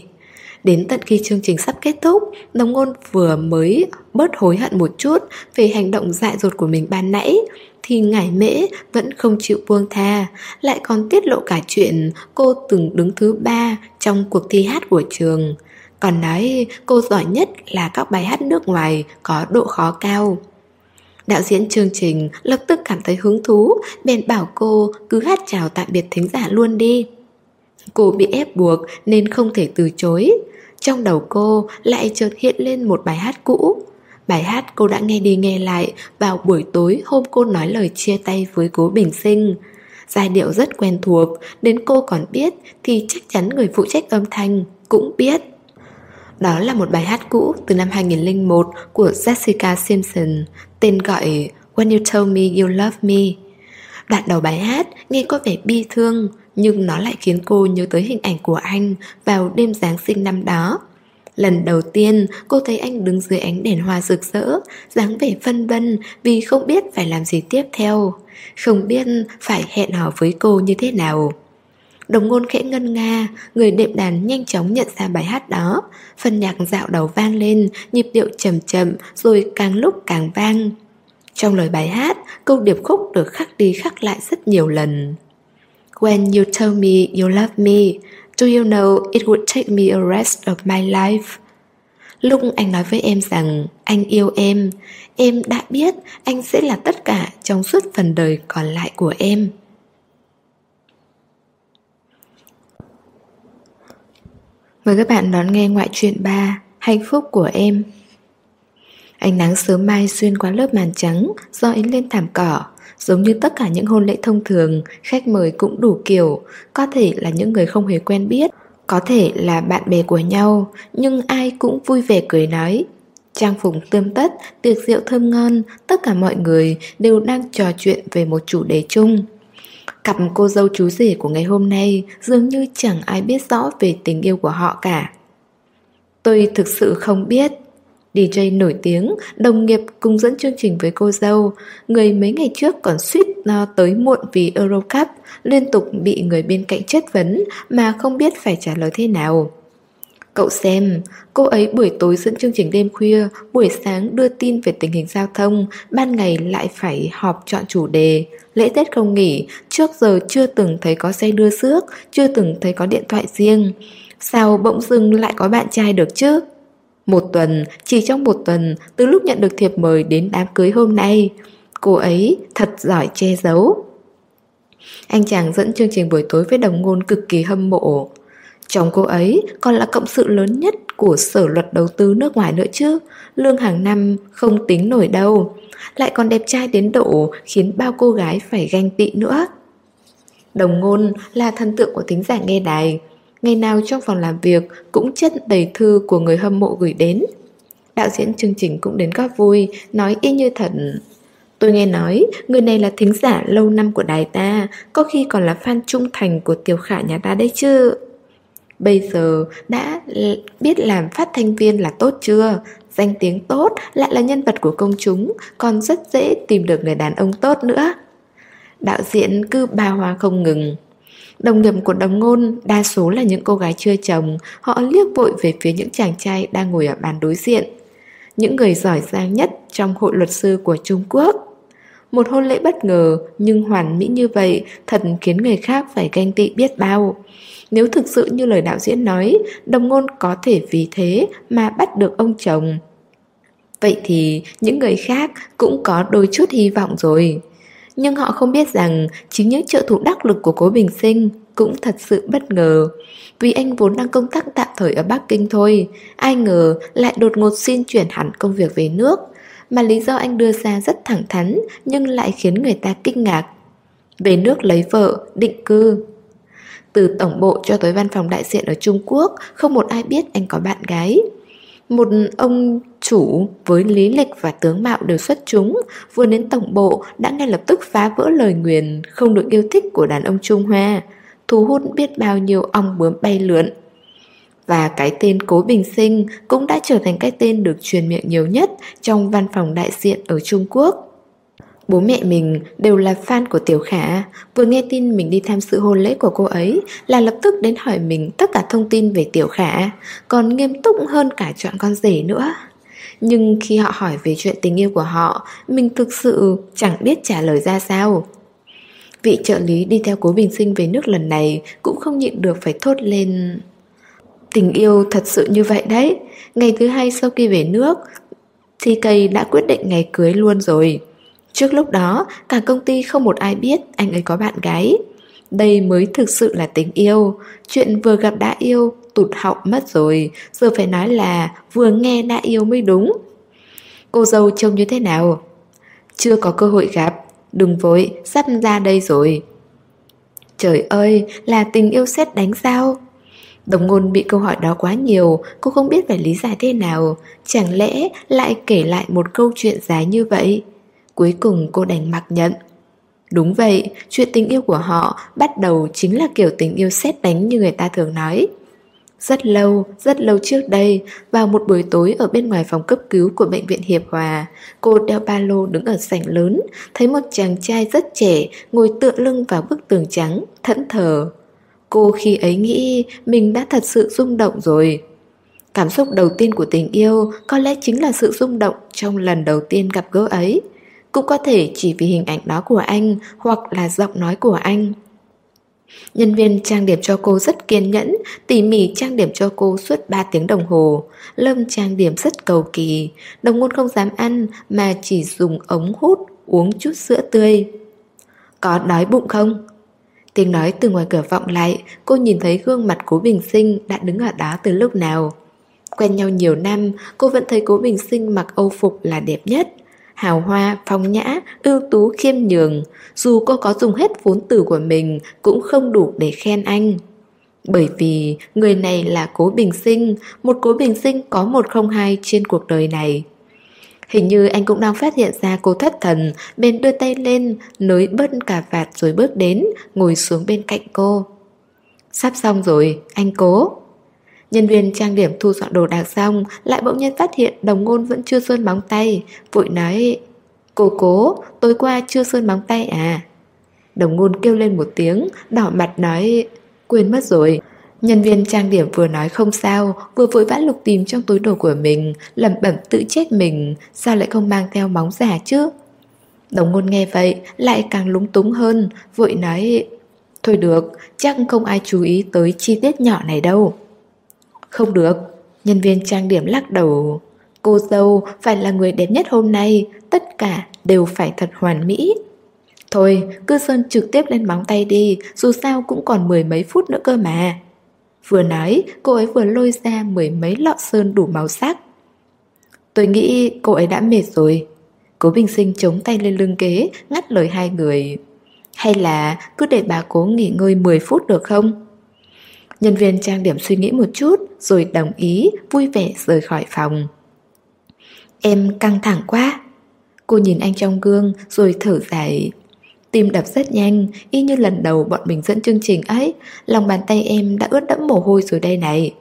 Đến tận khi chương trình sắp kết thúc, đồng ngôn vừa mới bớt hối hận một chút về hành động dại dột của mình ban nãy, thì ngải mễ vẫn không chịu buông tha, lại còn tiết lộ cả chuyện cô từng đứng thứ ba trong cuộc thi hát của trường. Còn nói cô giỏi nhất là các bài hát nước ngoài có độ khó cao. Đạo diễn chương trình lập tức cảm thấy hứng thú, bèn bảo cô cứ hát chào tạm biệt thính giả luôn đi. Cô bị ép buộc nên không thể từ chối. Trong đầu cô lại chợt hiện lên một bài hát cũ. Bài hát cô đã nghe đi nghe lại vào buổi tối hôm cô nói lời chia tay với cố bình sinh. Giai điệu rất quen thuộc, đến cô còn biết thì chắc chắn người phụ trách âm thanh cũng biết. Đó là một bài hát cũ từ năm 2001 của Jessica Simpson Tên gọi When You Told Me You Love Me Đoạn đầu bài hát nghe có vẻ bi thương nhưng nó lại khiến cô nhớ tới hình ảnh của anh vào đêm Giáng sinh năm đó. Lần đầu tiên cô thấy anh đứng dưới ánh đèn hoa rực rỡ, dáng vẻ phân vân vì không biết phải làm gì tiếp theo, không biết phải hẹn hò với cô như thế nào. Đồng ngôn khẽ ngân nga, người đệm đàn nhanh chóng nhận ra bài hát đó. Phần nhạc dạo đầu vang lên, nhịp điệu chậm chậm rồi càng lúc càng vang. Trong lời bài hát, câu điệp khúc được khắc đi khắc lại rất nhiều lần. When you tell me you love me, do you know it would take me a rest of my life? Lúc anh nói với em rằng anh yêu em, em đã biết anh sẽ là tất cả trong suốt phần đời còn lại của em. Mời các bạn đón nghe ngoại truyện 3 Hạnh phúc của em. Ánh nắng sớm mai xuyên qua lớp màn trắng Do lên thảm cỏ. Giống như tất cả những hôn lễ thông thường Khách mời cũng đủ kiểu. Có thể là những người không hề quen biết Có thể là bạn bè của nhau Nhưng ai cũng vui vẻ cười nói. Trang phục tươm tất, tiệc rượu thơm ngon Tất cả mọi người đều đang trò chuyện về một chủ đề chung. Cặp cô dâu chú rể của ngày hôm nay Dường như chẳng ai biết rõ về tình yêu của họ cả. Tôi thực sự không biết. DJ nổi tiếng, đồng nghiệp cùng dẫn chương trình với cô dâu. Người mấy ngày trước còn suýt à, tới muộn vì Eurocup Liên tục bị người bên cạnh chất vấn mà không biết phải trả lời thế nào. Cậu xem, cô ấy buổi tối dẫn chương trình đêm khuya, buổi sáng đưa tin về tình hình giao thông, ban ngày lại phải họp chọn chủ đề. Lễ Tết không nghỉ, trước giờ chưa từng thấy có xe đưa rước, chưa từng thấy có điện thoại riêng. Sao bỗng dưng lại có bạn trai được chứ? Một tuần, chỉ trong một tuần, từ lúc nhận được thiệp mời đến đám cưới hôm nay, cô ấy thật giỏi che giấu. Anh chàng dẫn chương trình buổi tối với đồng ngôn cực kỳ hâm mộ. Chồng cô ấy còn là cộng sự lớn nhất của sở luật đầu tư nước ngoài nữa chứ. Lương hàng năm không tính nổi đâu. Lại còn đẹp trai đến độ khiến bao cô gái phải ganh tị nữa. Đồng ngôn là thần tượng của tính giả nghe đài. Ngày nào trong phòng làm việc cũng chất đầy thư của người hâm mộ gửi đến. Đạo diễn chương trình cũng đến góp vui, nói y như thật. Tôi nghe nói người này là thính giả lâu năm của đài ta Có khi còn là fan trung thành của tiểu khả nhà ta đấy chứ. Bây giờ đã biết làm phát thanh viên là tốt chưa? Danh tiếng tốt, lại là nhân vật của công chúng, còn rất dễ tìm được người đàn ông tốt nữa. Đạo diễn cứ ba hoa không ngừng. Đồng nghiệp của đồng ngôn đa số là những cô gái chưa chồng, họ liếc vội về phía những chàng trai đang ngồi ở bàn đối diện. Những người giỏi giang nhất trong hội luật sư của Trung Quốc. Một hôn lễ bất ngờ nhưng hoàn mỹ như vậy thật khiến người khác phải ganh tị biết bao. Nếu thực sự như lời đạo diễn nói, đồng ngôn có thể vì thế mà bắt được ông chồng. Vậy thì những người khác cũng có đôi chút hy vọng rồi. Nhưng họ không biết rằng chính những trợ thủ đắc lực của cố bình sinh cũng thật sự bất ngờ. Vì anh vốn đang công tác tạm thời ở Bắc Kinh thôi, ai ngờ lại đột ngột xin chuyển hẳn công việc về nước. Mà lý do anh đưa ra rất thẳng thắn nhưng lại khiến người ta kinh ngạc. Về nước lấy vợ, định cư. Từ tổng bộ cho tới văn phòng đại diện ở Trung Quốc, không một ai biết anh có bạn gái. Một ông chủ với lý lịch và tướng mạo đều xuất chúng, vừa đến tổng bộ đã ngay lập tức phá vỡ lời nguyền không được yêu thích của đàn ông Trung Hoa, thu hút biết bao nhiêu ong bướm bay lượn. Và cái tên Cố Bình Sinh cũng đã trở thành cái tên được truyền miệng nhiều nhất trong văn phòng đại diện ở Trung Quốc. Bố mẹ mình đều là fan của Tiểu Khả. Vừa nghe tin mình đi tham dự hôn lễ của cô ấy Là lập tức đến hỏi mình tất cả thông tin về Tiểu Khả, Còn nghiêm túc hơn cả chọn con rể nữa. Nhưng khi họ hỏi về chuyện tình yêu của họ, Mình thực sự chẳng biết trả lời ra sao. Vị trợ lý đi theo cố bình sinh về nước lần này Cũng không nhịn được phải thốt lên, Tình yêu thật sự như vậy đấy. Ngày thứ hai sau khi về nước, Thì cây đã quyết định ngày cưới luôn rồi. Trước lúc đó, cả công ty không một ai biết anh ấy có bạn gái. Đây mới thực sự là tình yêu. Chuyện vừa gặp đã yêu, tụt họng mất rồi. Giờ phải nói là vừa nghe đã yêu mới đúng. Cô dâu trông như thế nào? Chưa có cơ hội gặp. Đừng vội, sắp ra đây rồi. Trời ơi, là tình yêu xét đánh sao? Đồng ngôn bị câu hỏi đó quá nhiều, cô không biết phải lý giải thế nào. Chẳng lẽ lại kể lại một câu chuyện dài như vậy? Cuối cùng cô đành mặc nhận Đúng vậy, chuyện tình yêu của họ bắt đầu chính là kiểu tình yêu xét đánh như người ta thường nói. Rất lâu, rất lâu trước đây, vào một buổi tối ở bên ngoài phòng cấp cứu của bệnh viện Hiệp Hòa, cô đeo ba lô đứng ở sảnh lớn, thấy một chàng trai rất trẻ ngồi tựa lưng vào bức tường trắng, thẫn thờ. Cô khi ấy nghĩ mình đã thật sự rung động rồi. Cảm xúc đầu tiên của tình yêu có lẽ chính là sự rung động trong lần đầu tiên gặp gỡ ấy. Cũng có thể chỉ vì hình ảnh đó của anh hoặc là giọng nói của anh. Nhân viên trang điểm cho cô rất kiên nhẫn, tỉ mỉ trang điểm cho cô suốt 3 tiếng đồng hồ. Lâm trang điểm rất cầu kỳ, đồng ngôn không dám ăn mà chỉ dùng ống hút uống chút sữa tươi. Có đói bụng không? Tiếng nói từ ngoài cửa vọng lại, cô nhìn thấy gương mặt cố Bình Sinh đã đứng ở đó từ lúc nào. Quen nhau nhiều năm, cô vẫn thấy cố Bình Sinh mặc âu phục là đẹp nhất hào hoa, phong nhã, ưu tú khiêm nhường, dù cô có dùng hết vốn từ của mình cũng không đủ để khen anh. Bởi vì người này là cố bình sinh, một cố bình sinh có một không hai trên cuộc đời này. Hình như anh cũng đang phát hiện ra cô thất thần, bên đưa tay lên, nới bớt cà vạt rồi bước đến, ngồi xuống bên cạnh cô. Sắp xong rồi, anh cố. Nhân viên trang điểm thu dọn đồ đạc xong Lại bỗng nhiên phát hiện đồng ngôn vẫn chưa sơn móng tay. Vội nói Cô cố, tối qua chưa sơn móng tay à? Đồng ngôn kêu lên một tiếng Đỏ mặt nói Quên mất rồi. Nhân viên trang điểm vừa nói không sao Vừa vội vã lục tìm trong túi đồ của mình lẩm bẩm tự chết mình Sao lại không mang theo móng giả chứ? Đồng ngôn nghe vậy Lại càng lúng túng hơn Vội nói Thôi được, chắc không ai chú ý tới chi tiết nhỏ này đâu. Không được. Nhân viên trang điểm lắc đầu. Cô dâu phải là người đẹp nhất hôm nay. Tất cả đều phải thật hoàn mỹ. Thôi, cứ sơn trực tiếp lên móng tay đi. Dù sao cũng còn mười mấy phút nữa cơ mà. Vừa nói, cô ấy vừa lôi ra mười mấy lọ sơn đủ màu sắc. Tôi nghĩ cô ấy đã mệt rồi. Cố Bình Sinh chống tay lên lưng ghế Ngắt lời hai người. Hay là cứ để bà cố nghỉ ngơi 10 phút được không? Nhân viên trang điểm suy nghĩ một chút Rồi đồng ý vui vẻ rời khỏi phòng. Em căng thẳng quá. Cô nhìn anh trong gương rồi thở dài. Tim đập rất nhanh, y như lần đầu bọn mình dẫn chương trình ấy. Lòng bàn tay em đã ướt đẫm mồ hôi rồi đây này.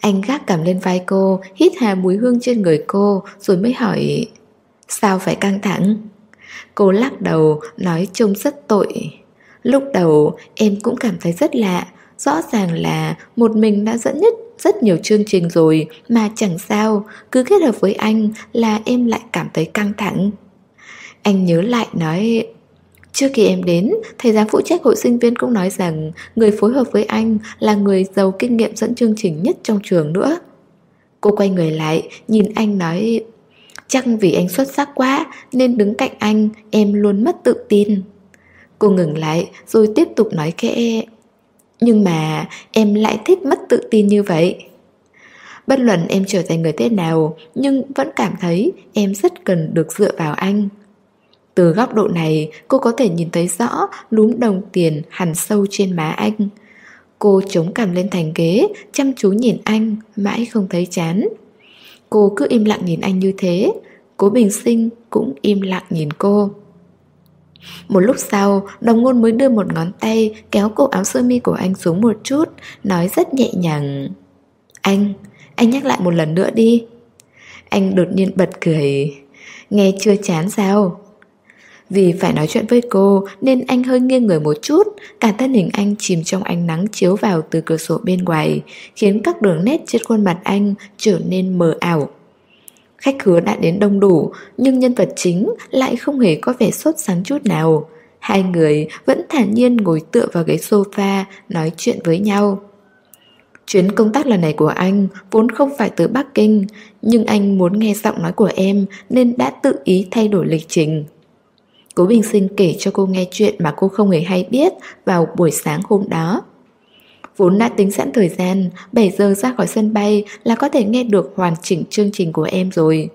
Anh gác cầm lên vai cô, hít hà mùi hương trên người cô Rồi mới hỏi Sao phải căng thẳng? Cô lắc đầu, nói trông rất tội. Lúc đầu em cũng cảm thấy rất lạ Rõ ràng là một mình đã dẫn nhất rất nhiều chương trình rồi Mà chẳng sao, cứ kết hợp với anh là em lại cảm thấy căng thẳng Anh nhớ lại nói Trước khi em đến, thầy giáo phụ trách hội sinh viên cũng nói rằng người phối hợp với anh là người giàu kinh nghiệm dẫn chương trình nhất trong trường nữa. Cô quay người lại, nhìn anh nói Chắc vì anh xuất sắc quá nên đứng cạnh anh em luôn mất tự tin. Cô ngừng lại rồi tiếp tục nói khẽ nhưng mà em lại thích mất tự tin như vậy. Bất luận em trở thành người thế nào nhưng vẫn cảm thấy em rất cần được dựa vào anh. Từ góc độ này, cô có thể nhìn thấy rõ Lúm đồng tiền hằn sâu trên má anh. Cô chống cằm lên thành ghế, chăm chú nhìn anh, mãi không thấy chán. Cô cứ im lặng nhìn anh như thế, cố bình sinh cũng im lặng nhìn cô. Một lúc sau, đồng ngôn mới đưa một ngón tay kéo cổ áo sơ mi của anh xuống một chút, nói rất nhẹ nhàng. Anh, anh nhắc lại một lần nữa đi. Anh đột nhiên bật cười. Nghe chưa chán sao? Vì phải nói chuyện với cô nên anh hơi nghiêng người một chút, cả thân hình anh chìm trong ánh nắng chiếu vào từ cửa sổ bên ngoài, khiến các đường nét trên khuôn mặt anh trở nên mờ ảo. Khách khứa đã đến đông đủ, nhưng nhân vật chính lại không hề có vẻ sốt sắng chút nào. Hai người vẫn thản nhiên ngồi tựa vào ghế sofa nói chuyện với nhau. Chuyến công tác lần này của anh vốn không phải từ Bắc Kinh, nhưng anh muốn nghe giọng nói của em nên đã tự ý thay đổi lịch trình. Cố Bình Sinh kể cho cô nghe chuyện mà cô không hề hay biết vào buổi sáng hôm đó. Vốn đã tính sẵn thời gian, 7 giờ ra khỏi sân bay là có thể nghe được hoàn chỉnh chương trình của em rồi.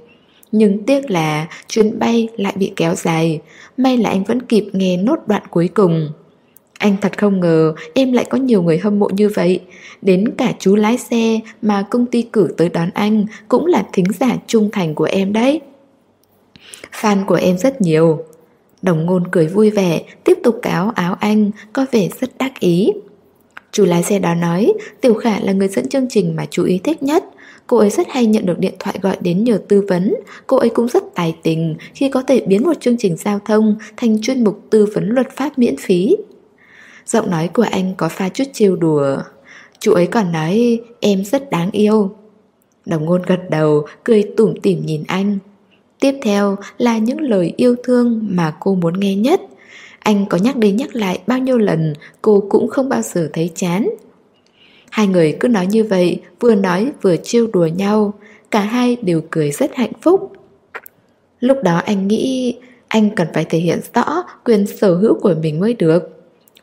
Nhưng tiếc là chuyến bay lại bị kéo dài, may là anh vẫn kịp nghe nốt đoạn cuối cùng. Anh thật không ngờ em lại có nhiều người hâm mộ như vậy Đến cả chú lái xe mà công ty cử tới đón anh Cũng là thính giả trung thành của em đấy Fan của em rất nhiều Đồng ngôn cười vui vẻ, tiếp tục cáo áo anh, có vẻ rất đắc ý. Chủ lái xe đó nói, Tiểu Khả là người dẫn chương trình mà chú ý thích nhất. Cô ấy rất hay nhận được điện thoại gọi đến nhờ tư vấn. Cô ấy cũng rất tài tình khi có thể biến một chương trình giao thông thành chuyên mục tư vấn luật pháp miễn phí. Giọng nói của anh có pha chút trêu đùa. Chú ấy còn nói em rất đáng yêu. Đồng ngôn gật đầu, cười tủm tỉm nhìn anh. Tiếp theo là những lời yêu thương mà cô muốn nghe nhất. Anh có nhắc đi nhắc lại bao nhiêu lần cô cũng không bao giờ thấy chán. Hai người cứ nói như vậy, vừa nói vừa trêu đùa nhau, cả hai đều cười rất hạnh phúc. Lúc đó anh nghĩ anh cần phải thể hiện rõ quyền sở hữu của mình mới được.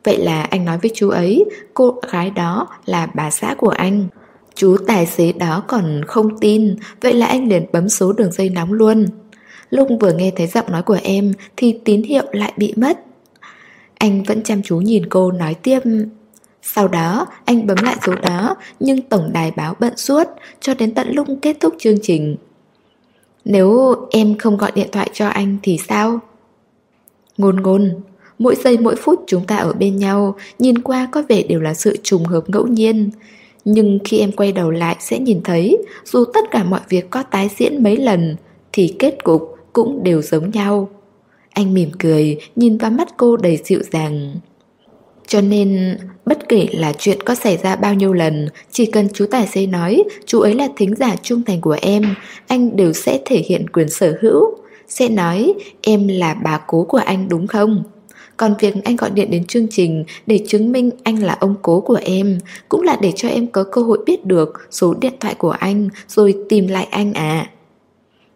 Vậy là anh nói với chú ấy, cô gái đó là bà xã của anh. Chú tài xế đó còn không tin, vậy là anh liền bấm số đường dây nóng luôn. Lúc vừa nghe thấy giọng nói của em thì tín hiệu lại bị mất. Anh vẫn chăm chú nhìn cô nói tiếp. Sau đó, anh bấm lại số đó, nhưng tổng đài báo bận suốt, cho đến tận lúc kết thúc chương trình. Nếu em không gọi điện thoại cho anh thì sao? Ngôn ngôn, mỗi giây mỗi phút chúng ta ở bên nhau, nhìn qua có vẻ đều là sự trùng hợp ngẫu nhiên. Nhưng khi em quay đầu lại sẽ nhìn thấy Dù tất cả mọi việc có tái diễn mấy lần Thì kết cục cũng đều giống nhau anh mỉm cười Nhìn vào mắt cô đầy dịu dàng cho nên, bất kể là chuyện có xảy ra bao nhiêu lần, chỉ cần chú tài xế nói chú ấy là thính giả trung thành của em, anh đều sẽ thể hiện quyền sở hữu. Sẽ nói em là bà cố của anh đúng không? Còn việc anh gọi điện đến chương trình để chứng minh anh là ông cố của em cũng là để cho em có cơ hội biết được số điện thoại của anh rồi tìm lại anh à.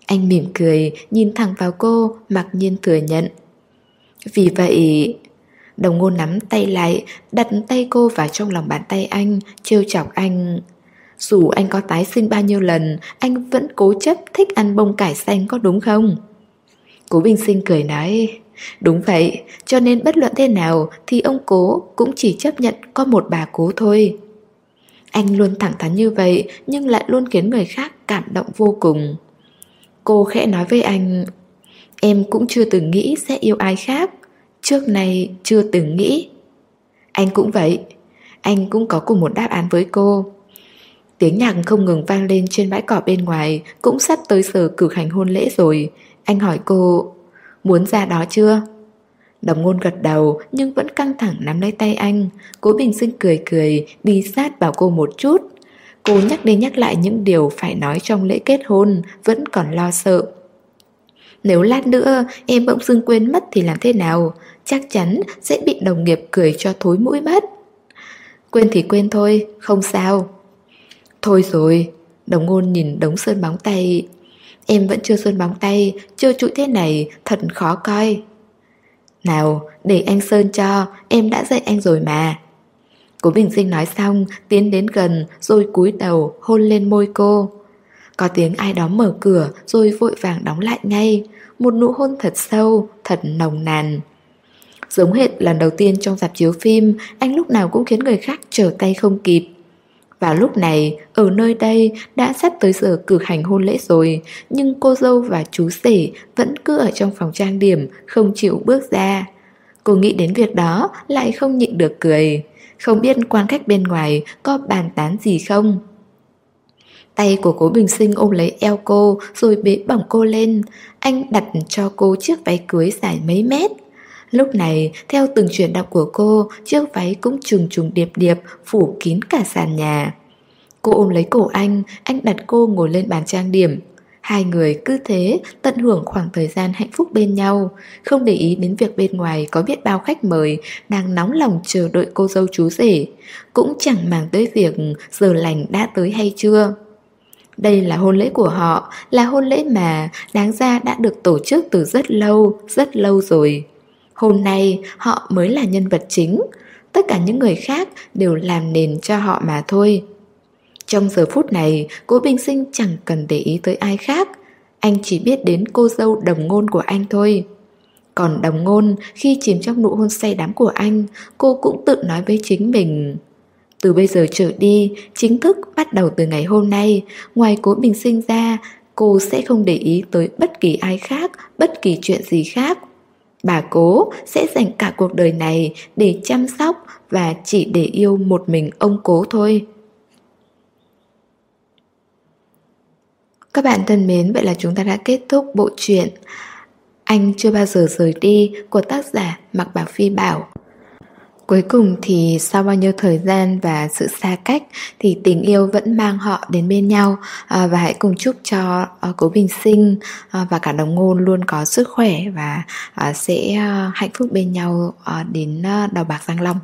Anh mỉm cười, nhìn thẳng vào cô, mặc nhiên thừa nhận. Vì vậy, Đồng ngôn nắm tay lại, đặt tay cô vào trong lòng bàn tay anh, trêu chọc anh. Dù anh có tái sinh bao nhiêu lần, anh vẫn cố chấp thích ăn bông cải xanh có đúng không? Cố Bình Sinh cười nói, đúng vậy, cho nên bất luận thế nào thì ông cố cũng chỉ chấp nhận có một bà cố thôi. Anh luôn thẳng thắn như vậy nhưng lại luôn khiến người khác cảm động vô cùng. Cô khẽ nói với anh, em cũng chưa từng nghĩ sẽ yêu ai khác. Trước này chưa từng nghĩ. Anh cũng vậy. Anh cũng có cùng một đáp án với cô. Tiếng nhạc không ngừng vang lên trên bãi cỏ bên ngoài Cũng sắp tới giờ cử hành hôn lễ rồi. Anh hỏi cô Muốn ra đó chưa? Đồng ngôn gật đầu nhưng vẫn căng thẳng nắm lấy tay anh. Cố bình sinh cười cười Đi sát vào cô một chút. Cô nhắc đi nhắc lại những điều phải nói trong lễ kết hôn Vẫn còn lo sợ. Nếu lát nữa em bỗng dưng quên mất thì làm thế nào? Chắc chắn sẽ bị đồng nghiệp cười cho thối mũi mất. Quên thì quên thôi, không sao. Thôi rồi, đồng ngôn nhìn đống sơn bóng tay. Em vẫn chưa sơn bóng tay, chưa trụi thế này, thật khó coi. Nào, để anh sơn cho, em đã dạy anh rồi mà. Cố Bình Sinh nói xong, tiến đến gần rồi cúi đầu hôn lên môi cô. Có tiếng ai đó mở cửa rồi vội vàng đóng lại ngay. Một nụ hôn thật sâu, thật nồng nàn. Giống hệt lần đầu tiên trong dạp chiếu phim Anh lúc nào cũng khiến người khác trở tay không kịp. Vào lúc này, ở nơi đây đã sắp tới giờ cử hành hôn lễ rồi Nhưng cô dâu và chú rể vẫn cứ ở trong phòng trang điểm Không chịu bước ra. Cô nghĩ đến việc đó lại không nhịn được cười. Không biết quan khách bên ngoài có bàn tán gì không Tay của cố bình sinh ôm lấy eo cô rồi bế bỏng cô lên. Anh đặt cho cô chiếc váy cưới dài mấy mét. Lúc này, theo từng chuyển động của cô, chiếc váy cũng trùng trùng điệp điệp, phủ kín cả sàn nhà. Cô ôm lấy cổ anh, anh đặt cô ngồi lên bàn trang điểm. Hai người cứ thế tận hưởng khoảng thời gian hạnh phúc bên nhau, không để ý đến việc bên ngoài có biết bao khách mời đang nóng lòng chờ đợi cô dâu chú rể, cũng chẳng màng tới việc giờ lành đã tới hay chưa. Đây là hôn lễ của họ, là hôn lễ mà đáng ra đã được tổ chức từ rất lâu, rất lâu rồi. Hôm nay họ mới là nhân vật chính, tất cả những người khác đều làm nền cho họ mà thôi. Trong giờ phút này, cố bình sinh chẳng cần để ý tới ai khác, anh chỉ biết đến cô dâu đồng ngôn của anh thôi. Còn đồng ngôn, khi chìm trong nụ hôn say đắm của anh, cô cũng tự nói với chính mình từ bây giờ trở đi, chính thức bắt đầu từ ngày hôm nay, ngoài cố bình sinh ra, cô sẽ không để ý tới bất kỳ ai khác, bất kỳ chuyện gì khác. Bà cố sẽ dành cả cuộc đời này để chăm sóc và chỉ để yêu một mình ông cố thôi. Các bạn thân mến, vậy là chúng ta đã kết thúc bộ truyện Anh chưa bao giờ rời đi của tác giả Mạc Bảo Phi Bảo. Cuối cùng thì sau bao nhiêu thời gian và sự xa cách thì tình yêu vẫn mang họ đến bên nhau à, và hãy cùng chúc cho à, cố bình sinh à, và cả đồng ngôn luôn có sức khỏe và à, sẽ à, hạnh phúc bên nhau à, đến à, đầu bạc răng long.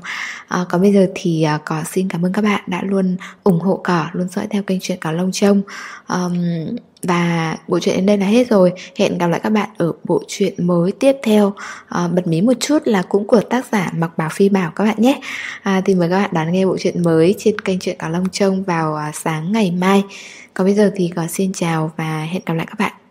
À, còn bây giờ thì à, có xin cảm ơn các bạn đã luôn ủng hộ cỏ luôn dõi theo kênh chuyện cỏ lông trông. Um, và bộ truyện đến đây là hết rồi. Hẹn gặp lại các bạn ở bộ truyện mới tiếp theo. À, Bật mí một chút là cũng của tác giả Mặc Bảo Phi Bảo các bạn nhé. À, Thì mời các bạn đón nghe bộ truyện mới trên kênh truyện cá Long Trông vào à, sáng ngày mai. Còn bây giờ thì có xin chào và hẹn gặp lại các bạn.